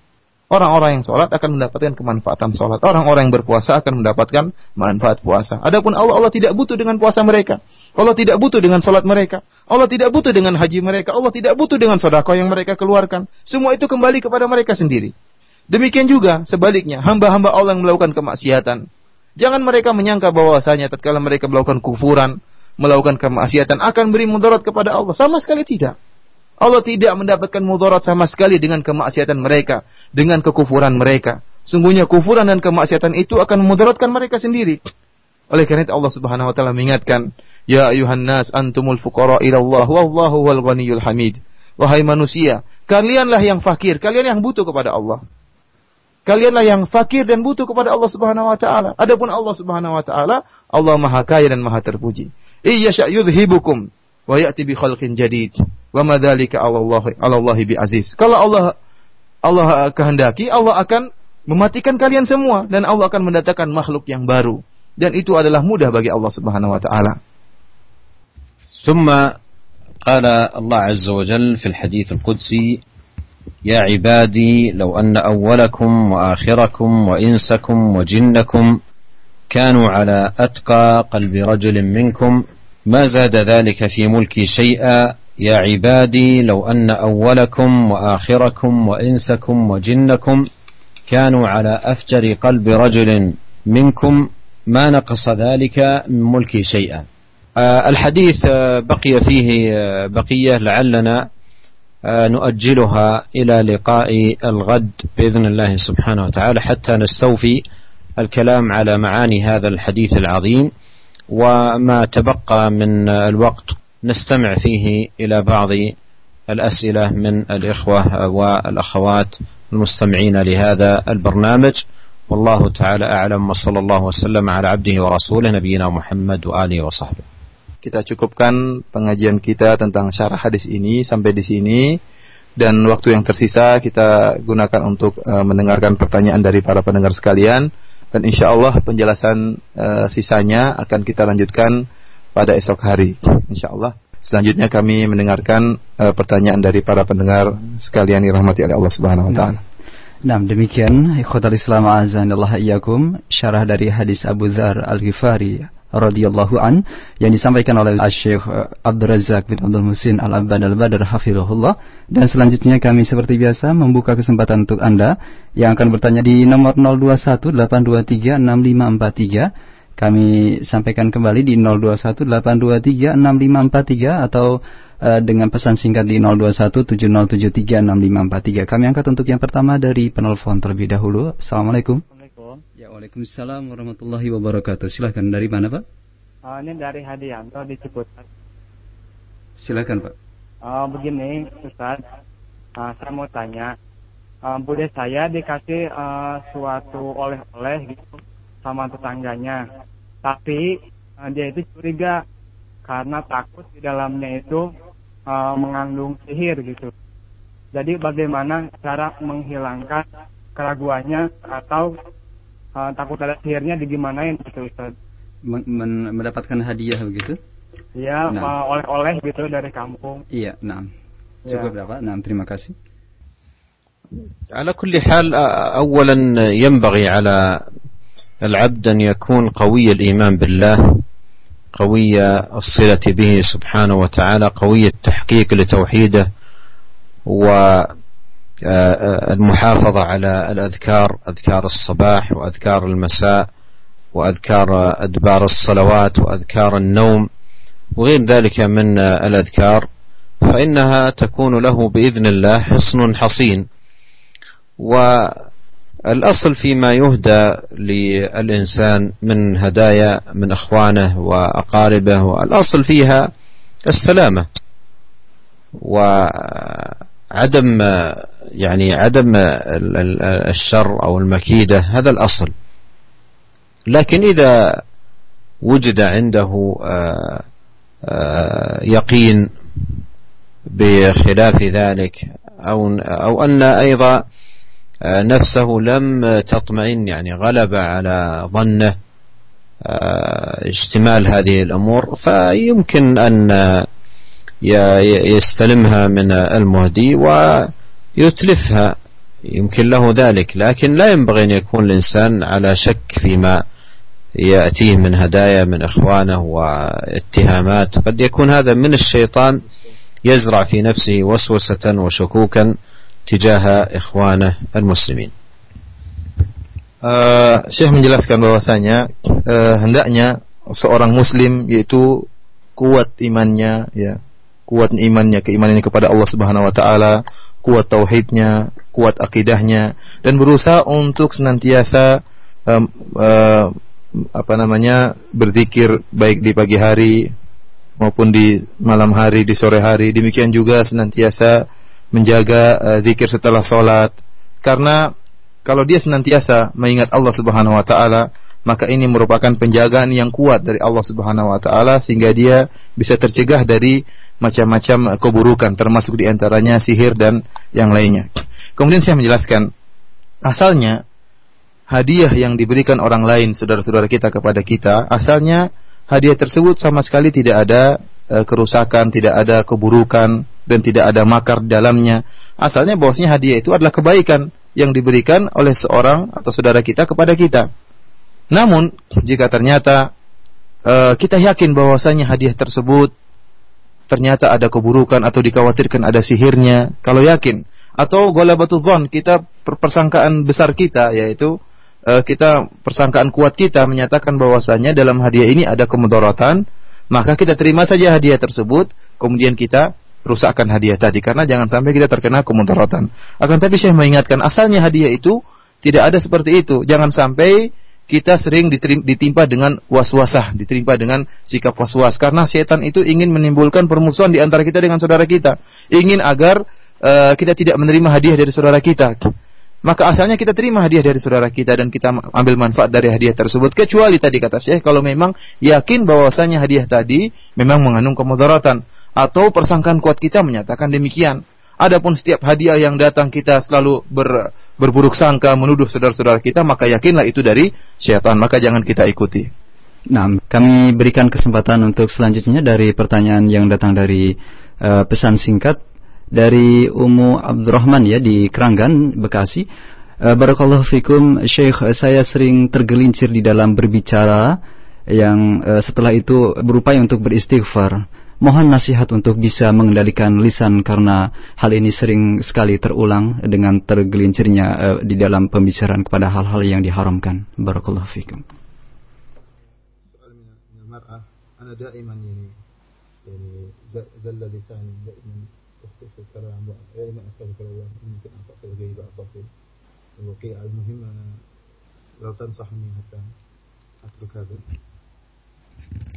B: Orang-orang yang sholat akan mendapatkan kemanfaatan sholat. Orang-orang yang berpuasa akan mendapatkan manfaat puasa. Adapun Allah, Allah tidak butuh dengan puasa mereka. Allah tidak butuh dengan sholat mereka. Allah tidak butuh dengan haji mereka. Allah tidak butuh dengan sodako yang mereka keluarkan. Semua itu kembali kepada mereka sendiri. Demikian juga sebaliknya, hamba-hamba Allah yang melakukan kemaksiatan. Jangan mereka menyangka bahwasanya tatkala mereka melakukan kufuran, melakukan kemaksiatan akan beri mudarat kepada Allah? Sama sekali tidak. Allah tidak mendapatkan mudarat sama sekali dengan kemaksiatan mereka, dengan kekufuran mereka. Sungguhnya kufuran dan kemaksiatan itu akan memudaratkan mereka sendiri. Oleh karena itu Allah Subhanahu wa taala mengingatkan, "Ya ayuhan nas antumul fuqara ila Allah wallahu wal ghaniyul hamid." Wahai manusia, kalianlah yang fakir, kalian yang butuh kepada Allah. Kalianlah yang fakir dan butuh kepada Allah Subhanahu wa taala. Adapun Allah Subhanahu wa taala, Allah Maha Kaya dan Maha Terpuji. Iyasha yudhibukum wa ya'ti bi khalqin jadid. Wa madzalika Allah Allah bi aziz. Kalau Allah Allah kehendaki, Allah akan mematikan kalian semua dan Allah akan mendatangkan makhluk yang baru. Dan itu adalah mudah bagi Allah Subhanahu wa taala.
A: ثم قال الله عز وجل في الحديث القدسي يا عبادي لو أن أولكم وآخركم وإنسكم وجنكم كانوا على أتقى قلب رجل منكم ما زاد ذلك في ملكي شيئا يا عبادي لو أن أولكم وآخركم وإنسكم وجنكم كانوا على أفجر قلب رجل منكم ما نقص ذلك من ملكي شيئا آه، الحديث آه، بقي فيه آه، بقية لعلنا آه، نؤجلها إلى لقاء الغد بإذن الله سبحانه وتعالى حتى نستوفي الكلام على معاني هذا الحديث العظيم وما تبقى من الوقت نستمع فيه إلى بعض الأسئلة من الإخوة والأخوات المستمعين لهذا البرنامج والله تعالى أعلم وصلى الله وسلم على عبده ورسوله نبينا محمد وآله وصحبه
B: kita cukupkan pengajian kita tentang syarah hadis ini sampai di sini dan waktu yang tersisa kita gunakan untuk uh, mendengarkan pertanyaan dari para pendengar sekalian dan insya Allah penjelasan uh, sisanya akan kita lanjutkan pada esok hari insya Allah selanjutnya kami mendengarkan uh, pertanyaan dari para pendengar sekalian dirahmati oleh Allah Subhanahu wa nah. taala. Nah, demikian ikhwatal Islam azza wa jalla syarah
C: dari hadis Abu Dzar Al-Ghifari radhiyallahu an yang disampaikan oleh Syekh Abdul Razak bin Abdul Musin Al Abad Al Badr hafizahullah dan selanjutnya kami seperti biasa membuka kesempatan untuk Anda yang akan bertanya di nomor 0218236543 kami sampaikan kembali di 0218236543 atau eh, dengan pesan singkat di 0217736543 Kami angkat untuk yang pertama dari penelpon terlebih dahulu. Assalamualaikum. Assalamualaikum. Ya, Waalaikumsalam warahmatullahi wabarakatuh. Silahkan dari mana, Pak? Uh, ini dari Hadianto di Ciputat. Silahkan, Pak. Uh, begini, Ustaz. Uh, saya mau tanya. Uh, boleh saya dikasih uh, suatu oleh-oleh gitu sama tetangganya. Tapi uh, dia itu curiga karena takut di dalamnya itu uh, mengandung sihir gitu. Jadi bagaimana cara menghilangkan keraguannya atau uh, takut ada sihirnya digimanain gitu Ustaz. Men, men, mendapatkan hadiah begitu? Iya, nah. oleh-oleh gitu dari kampung. Iya, nah.
A: Cukup ya. berapa? Nah, terima kasih. على كل حال أولا ينبغي على العبد أن يكون قوي الإيمان بالله قوي الصلة به سبحانه وتعالى قوي التحقيق لتوحيده و آه، المحافظة على الأذكار أذكار الصباح وأذكار المساء وأذكار أدبار الصلوات وأذكار النوم وغير ذلك من آه، الأذكار فإنها تكون له بإذن الله حصن حصين والأصل فيما يهدى للإنسان من هدايا من أخوانه وأقاربه والأصل فيها السلامة و عدم يعني عدم الشر أو المكيدة هذا الأصل لكن إذا وجد عنده آه، آه، يقين بخلاف ذلك أو أو أن أيضا آه، نفسه لم تطمئن يعني غلب على ظنه اشتمال هذه الأمور فيمكن أن يستلمها من المهدي ويتلفها يمكن له ذلك لكن لا ينبغي أن يكون الإنسان على شك فيما يأتيه من هدايا من إخوانه واتهامات قد يكون هذا من الشيطان يزرع في نفسه وسوسة وشكوكا تجاه إخوانه المسلمين uh, آه، Syekh menjelaskan
B: bahwasanya uh, آه، hendaknya seorang muslim yaitu kuat imannya ya kuat imannya, keimanannya kepada Allah Subhanahu wa taala, kuat tauhidnya, kuat akidahnya dan berusaha untuk senantiasa um, uh, apa namanya? berzikir baik di pagi hari maupun di malam hari, di sore hari. Demikian juga senantiasa menjaga uh, zikir setelah salat karena kalau dia senantiasa mengingat Allah Subhanahu wa taala, maka ini merupakan penjagaan yang kuat dari Allah Subhanahu wa taala sehingga dia bisa tercegah dari macam-macam eh, keburukan termasuk diantaranya sihir dan yang lainnya. Kemudian saya menjelaskan asalnya hadiah yang diberikan orang lain saudara-saudara kita kepada kita asalnya hadiah tersebut sama sekali tidak ada e, kerusakan, tidak ada keburukan dan tidak ada makar di dalamnya. Asalnya bahwasanya hadiah itu adalah kebaikan yang diberikan oleh seorang atau saudara kita kepada kita. Namun jika ternyata e, kita yakin bahwasanya hadiah tersebut ternyata ada keburukan atau dikhawatirkan ada sihirnya, kalau yakin atau ghalabatul dhon, kita persangkaan besar kita yaitu eh, kita persangkaan kuat kita menyatakan bahwasanya dalam hadiah ini ada kemudaratan, maka kita terima saja hadiah tersebut, kemudian kita rusakkan hadiah tadi karena jangan sampai kita terkena kemudaratan. Akan tapi saya mengingatkan asalnya hadiah itu tidak ada seperti itu. Jangan sampai kita sering ditimpa dengan was-wasah, ditimpa dengan sikap was waswas karena setan itu ingin menimbulkan permusuhan di antara kita dengan saudara kita, ingin agar uh, kita tidak menerima hadiah dari saudara kita. Maka asalnya kita terima hadiah dari saudara kita dan kita ambil manfaat dari hadiah tersebut kecuali tadi kata Syekh kalau memang yakin bahwasanya hadiah tadi memang mengandung kemudaratan atau persangkaan kuat kita menyatakan demikian. Adapun setiap hadiah yang datang kita selalu ber, berburuk sangka menuduh saudara-saudara kita, maka yakinlah itu dari syaitan, maka jangan kita ikuti.
C: Nah, kami berikan kesempatan untuk selanjutnya dari pertanyaan yang datang dari uh, pesan singkat dari Umu Abdurrahman ya di Keranggan, Bekasi. Uh, Barakallahu fikum, Syekh, eh, saya sering tergelincir di dalam berbicara yang uh, setelah itu berupaya untuk beristighfar Mohon nasihat untuk bisa mengendalikan lisan karena hal ini sering sekali terulang dengan tergelincirnya uh, di dalam pembicaraan kepada hal-hal yang diharamkan. Barakallahu fikum.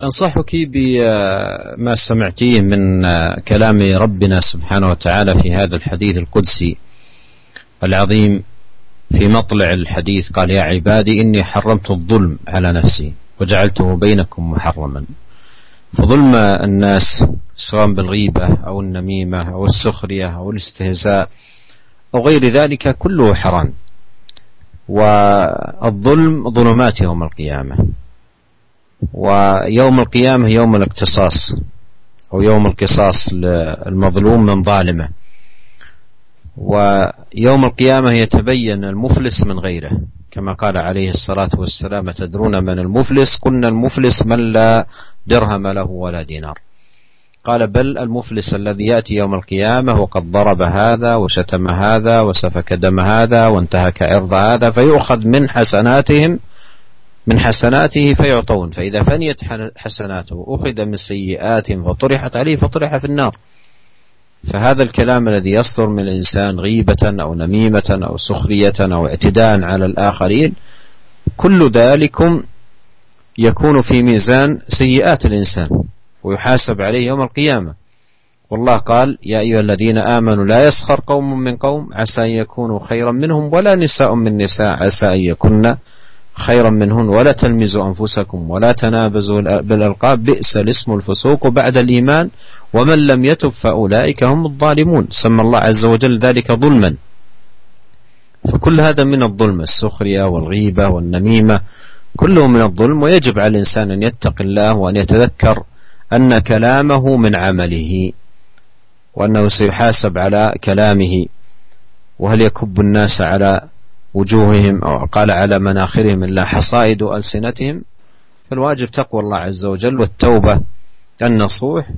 A: أنصحك بما سمعتيه من كلام ربنا سبحانه وتعالى في هذا الحديث القدسي العظيم في مطلع الحديث قال يا عبادي إني حرمت الظلم على نفسي وجعلته بينكم محرما فظلم الناس سواء بالغيبة أو النميمة أو السخرية أو الاستهزاء أو غير ذلك كله حرام والظلم ظلمات يوم القيامة ويوم القيامة يوم الاقتصاص أو يوم القصاص للمظلوم من ظالمه ويوم القيامة يتبين المفلس من غيره كما قال عليه الصلاة والسلام تدرون من المفلس قلنا المفلس من لا درهم له ولا دينار قال بل المفلس الذي يأتي يوم القيامة وقد ضرب هذا وشتم هذا وسفك دم هذا وانتهك عرض هذا فيؤخذ من حسناتهم من حسناته فيعطون فإذا فنيت حسناته أخذ من سيئاتهم فطرحت عليه فطرح في النار فهذا الكلام الذي يصدر من الإنسان غيبة أو نميمة أو سخرية أو اعتداء على الآخرين كل ذلك يكون في ميزان سيئات الإنسان ويحاسب عليه يوم القيامة والله قال يا أيها الذين آمنوا لا يسخر قوم من قوم عسى أن يكونوا خيرا منهم ولا نساء من نساء عسى أن يكن خيرا منهن ولا تلمزوا أنفسكم ولا تنابزوا بالألقاب بئس الاسم الفسوق بعد الإيمان ومن لم يتب فأولئك هم الظالمون سمى الله عز وجل ذلك ظلما فكل هذا من الظلم السخرية والغيبة والنميمة كله من الظلم ويجب على الإنسان أن يتقي الله وأن يتذكر أن كلامه من عمله وأنه سيحاسب على كلامه وهل يكب الناس على وجوههم أو قال على مناخرهم إلا حصائد ألسنتهم فالواجب تقوى الله عز وجل والتوبة النصوح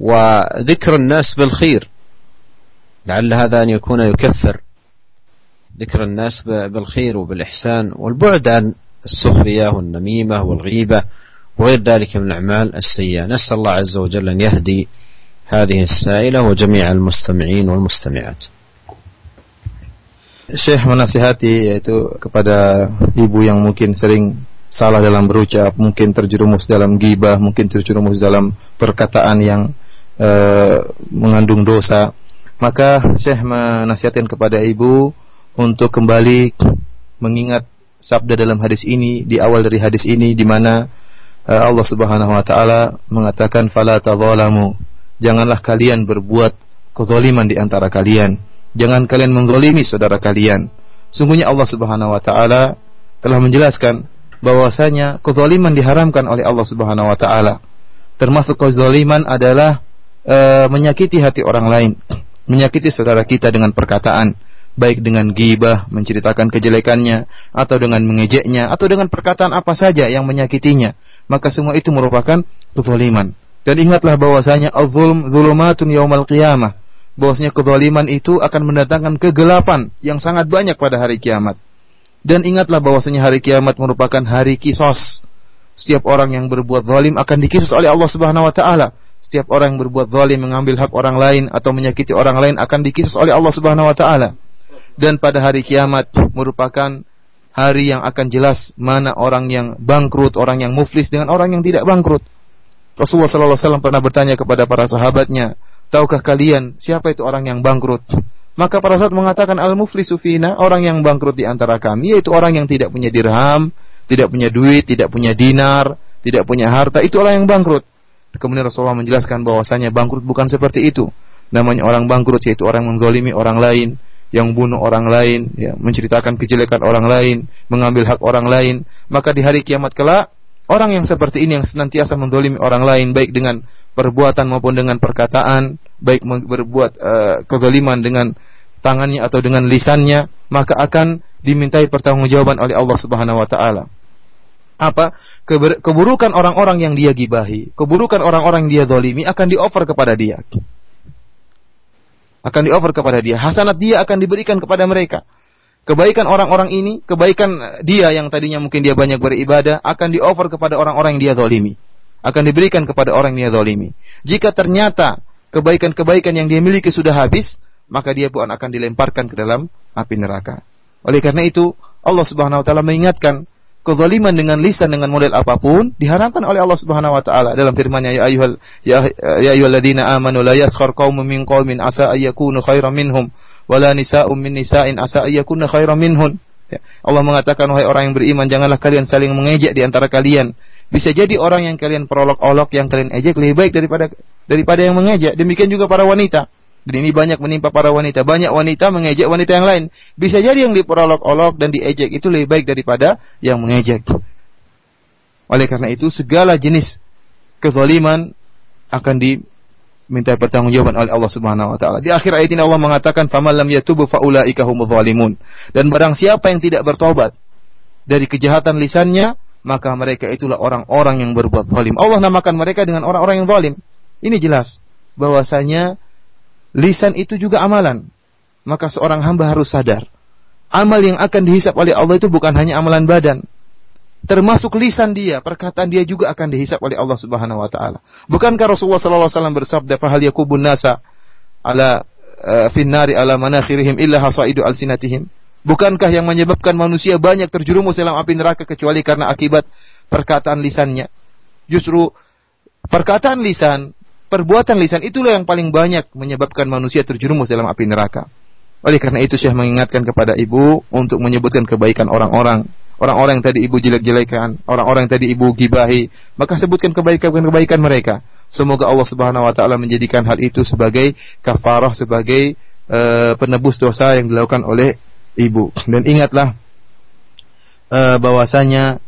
A: وذكر الناس بالخير لعل هذا أن يكون يكفر ذكر الناس بالخير وبالإحسان والبعد عن السخرية والنميمة والغيبة وغير ذلك من الأعمال السيئة نسأل الله عز وجل أن يهدي هذه السائلة وجميع المستمعين والمستمعات Syekh menasihati yaitu kepada ibu yang mungkin sering
B: salah dalam berucap, mungkin terjerumus dalam gibah, mungkin terjerumus dalam perkataan yang e, mengandung dosa. Maka Syekh menasihatkan kepada ibu untuk kembali mengingat sabda dalam hadis ini di awal dari hadis ini di mana e, Allah Subhanahu wa taala mengatakan fala tadzalamu. Janganlah kalian berbuat kezaliman di antara kalian Jangan kalian menggolimi saudara kalian. Sungguhnya Allah Subhanahu wa taala telah menjelaskan bahwasanya kezaliman diharamkan oleh Allah Subhanahu wa taala. Termasuk kezaliman adalah e, menyakiti hati orang lain, menyakiti saudara kita dengan perkataan, baik dengan gibah, menceritakan kejelekannya, atau dengan mengejeknya, atau dengan perkataan apa saja yang menyakitinya. Maka semua itu merupakan kezaliman. Dan ingatlah bahwasanya az-zulm zulumatun yaumal qiyamah bahwasanya kezaliman itu akan mendatangkan kegelapan yang sangat banyak pada hari kiamat. Dan ingatlah bahwasanya hari kiamat merupakan hari kisos. Setiap orang yang berbuat zalim akan dikisos oleh Allah Subhanahu wa taala. Setiap orang yang berbuat zalim mengambil hak orang lain atau menyakiti orang lain akan dikisos oleh Allah Subhanahu wa taala. Dan pada hari kiamat merupakan hari yang akan jelas mana orang yang bangkrut, orang yang muflis dengan orang yang tidak bangkrut. Rasulullah sallallahu alaihi wasallam pernah bertanya kepada para sahabatnya, Tahukah kalian siapa itu orang yang bangkrut? Maka para sahabat mengatakan al-muflisu sufina orang yang bangkrut di antara kami yaitu orang yang tidak punya dirham, tidak punya duit, tidak punya dinar, tidak punya harta, itu orang yang bangkrut. Kemudian Rasulullah menjelaskan bahwasanya bangkrut bukan seperti itu. Namanya orang bangkrut yaitu orang menzalimi orang lain, yang bunuh orang lain, ya, menceritakan kejelekan orang lain, mengambil hak orang lain, maka di hari kiamat kelak Orang yang seperti ini yang senantiasa mendolimi orang lain baik dengan perbuatan maupun dengan perkataan, baik berbuat uh, kezaliman dengan tangannya atau dengan lisannya, maka akan dimintai pertanggungjawaban oleh Allah Subhanahu wa taala. Apa? Keber keburukan orang-orang yang dia gibahi, keburukan orang-orang yang dia dolimi akan dioffer kepada dia. Akan dioffer kepada dia. Hasanat dia akan diberikan kepada mereka. Kebaikan orang-orang ini, kebaikan dia yang tadinya mungkin dia banyak beribadah, akan dioffer kepada orang-orang yang dia zalimi. Akan diberikan kepada orang yang dia zalimi. Jika ternyata kebaikan-kebaikan yang dia miliki sudah habis, maka dia pun akan dilemparkan ke dalam api neraka. Oleh karena itu, Allah Subhanahu wa taala mengingatkan kezaliman dengan lisan dengan model apapun diharamkan oleh Allah Subhanahu wa taala dalam firman-Nya ya ayyuhal ya, ya ayyuhalladzina amanu la yaskhar qaumun min qaumin asa ayyakunu khairan minhum wala nisa'un min nisa'in asa khairan minhun. Ya. Allah mengatakan wahai orang yang beriman janganlah kalian saling mengejek di antara kalian. Bisa jadi orang yang kalian perolok-olok yang kalian ejek lebih baik daripada daripada yang mengejek. Demikian juga para wanita. Dan ini banyak menimpa para wanita. Banyak wanita mengejek wanita yang lain. Bisa jadi yang diperolok-olok dan diejek itu lebih baik daripada yang mengejek. Oleh karena itu segala jenis kezaliman akan di minta pertanggungjawaban oleh Allah Subhanahu wa taala. Di akhir ayat ini Allah mengatakan famalam yatubu faulaika humudz zalimun. Dan barang siapa yang tidak bertobat dari kejahatan lisannya, maka mereka itulah orang-orang yang berbuat zalim. Allah namakan mereka dengan orang-orang yang zalim. Ini jelas bahwasanya lisan itu juga amalan. Maka seorang hamba harus sadar amal yang akan dihisap oleh Allah itu bukan hanya amalan badan, termasuk lisan dia, perkataan dia juga akan dihisap oleh Allah Subhanahu wa taala. Bukankah Rasulullah sallallahu alaihi wasallam bersabda fahal yakubun nasa ala uh, eh, finnari ala manakhirihim illa hasaidu alsinatihim? Bukankah yang menyebabkan manusia banyak terjerumus dalam api neraka kecuali karena akibat perkataan lisannya? Justru perkataan lisan, perbuatan lisan itulah yang paling banyak menyebabkan manusia terjerumus dalam api neraka. Oleh karena itu Syekh mengingatkan kepada ibu untuk menyebutkan kebaikan orang-orang orang-orang yang tadi ibu jelek-jelekan, orang-orang yang tadi ibu gibahi, maka sebutkan kebaikan-kebaikan mereka. Semoga Allah Subhanahu wa taala menjadikan hal itu sebagai kafarah sebagai e, penebus dosa yang dilakukan oleh ibu. Dan ingatlah e, bahwasanya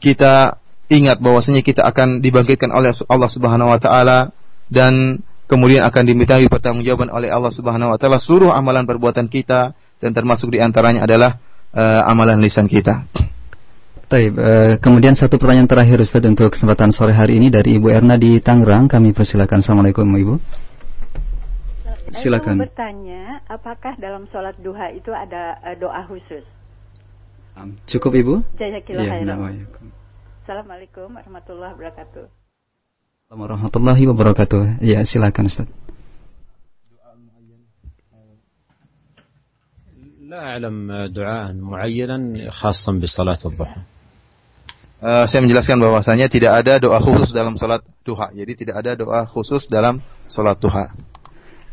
B: kita ingat bahwasanya kita akan dibangkitkan oleh Allah Subhanahu wa taala dan kemudian akan dimintai pertanggungjawaban oleh Allah Subhanahu wa taala seluruh amalan perbuatan kita dan termasuk diantaranya adalah uh, amalan lisan kita.
C: Taib, uh, eh, kemudian satu pertanyaan terakhir Ustaz untuk kesempatan sore hari ini dari Ibu Erna di Tangerang. Kami persilakan. Assalamualaikum Ibu. Silakan. Saya bertanya, apakah dalam sholat duha itu ada uh, doa khusus? Um, cukup Ibu. Jazakillah ya, Waalaikumsalam. Assalamualaikum warahmatullahi wabarakatuh. Assalamualaikum warahmatullahi wabarakatuh. Ya, silakan Ustaz.
A: لا أعلم دعاء معينا خاصا بصلاة الضحى
B: Uh, saya menjelaskan bahwasanya tidak ada doa khusus dalam sholat duha. Jadi tidak ada doa khusus dalam sholat duha.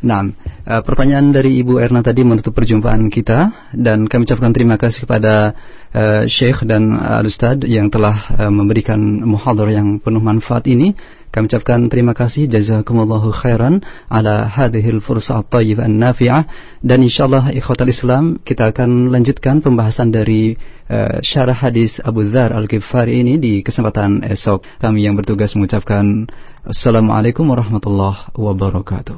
B: Nah,
C: pertanyaan dari Ibu Erna tadi menutup perjumpaan kita dan kami ucapkan terima kasih kepada uh, eh, Syekh dan al yang telah uh, memberikan muhadhar yang penuh manfaat ini. Kami ucapkan terima kasih jazakumullahu khairan ala hadhil fursah thayyibah nafi'ah dan insyaallah ikhwatal Islam kita akan lanjutkan pembahasan dari uh, syarah hadis Abu Dzar Al-Ghifari ini di kesempatan esok. Kami yang bertugas mengucapkan assalamualaikum warahmatullahi wabarakatuh.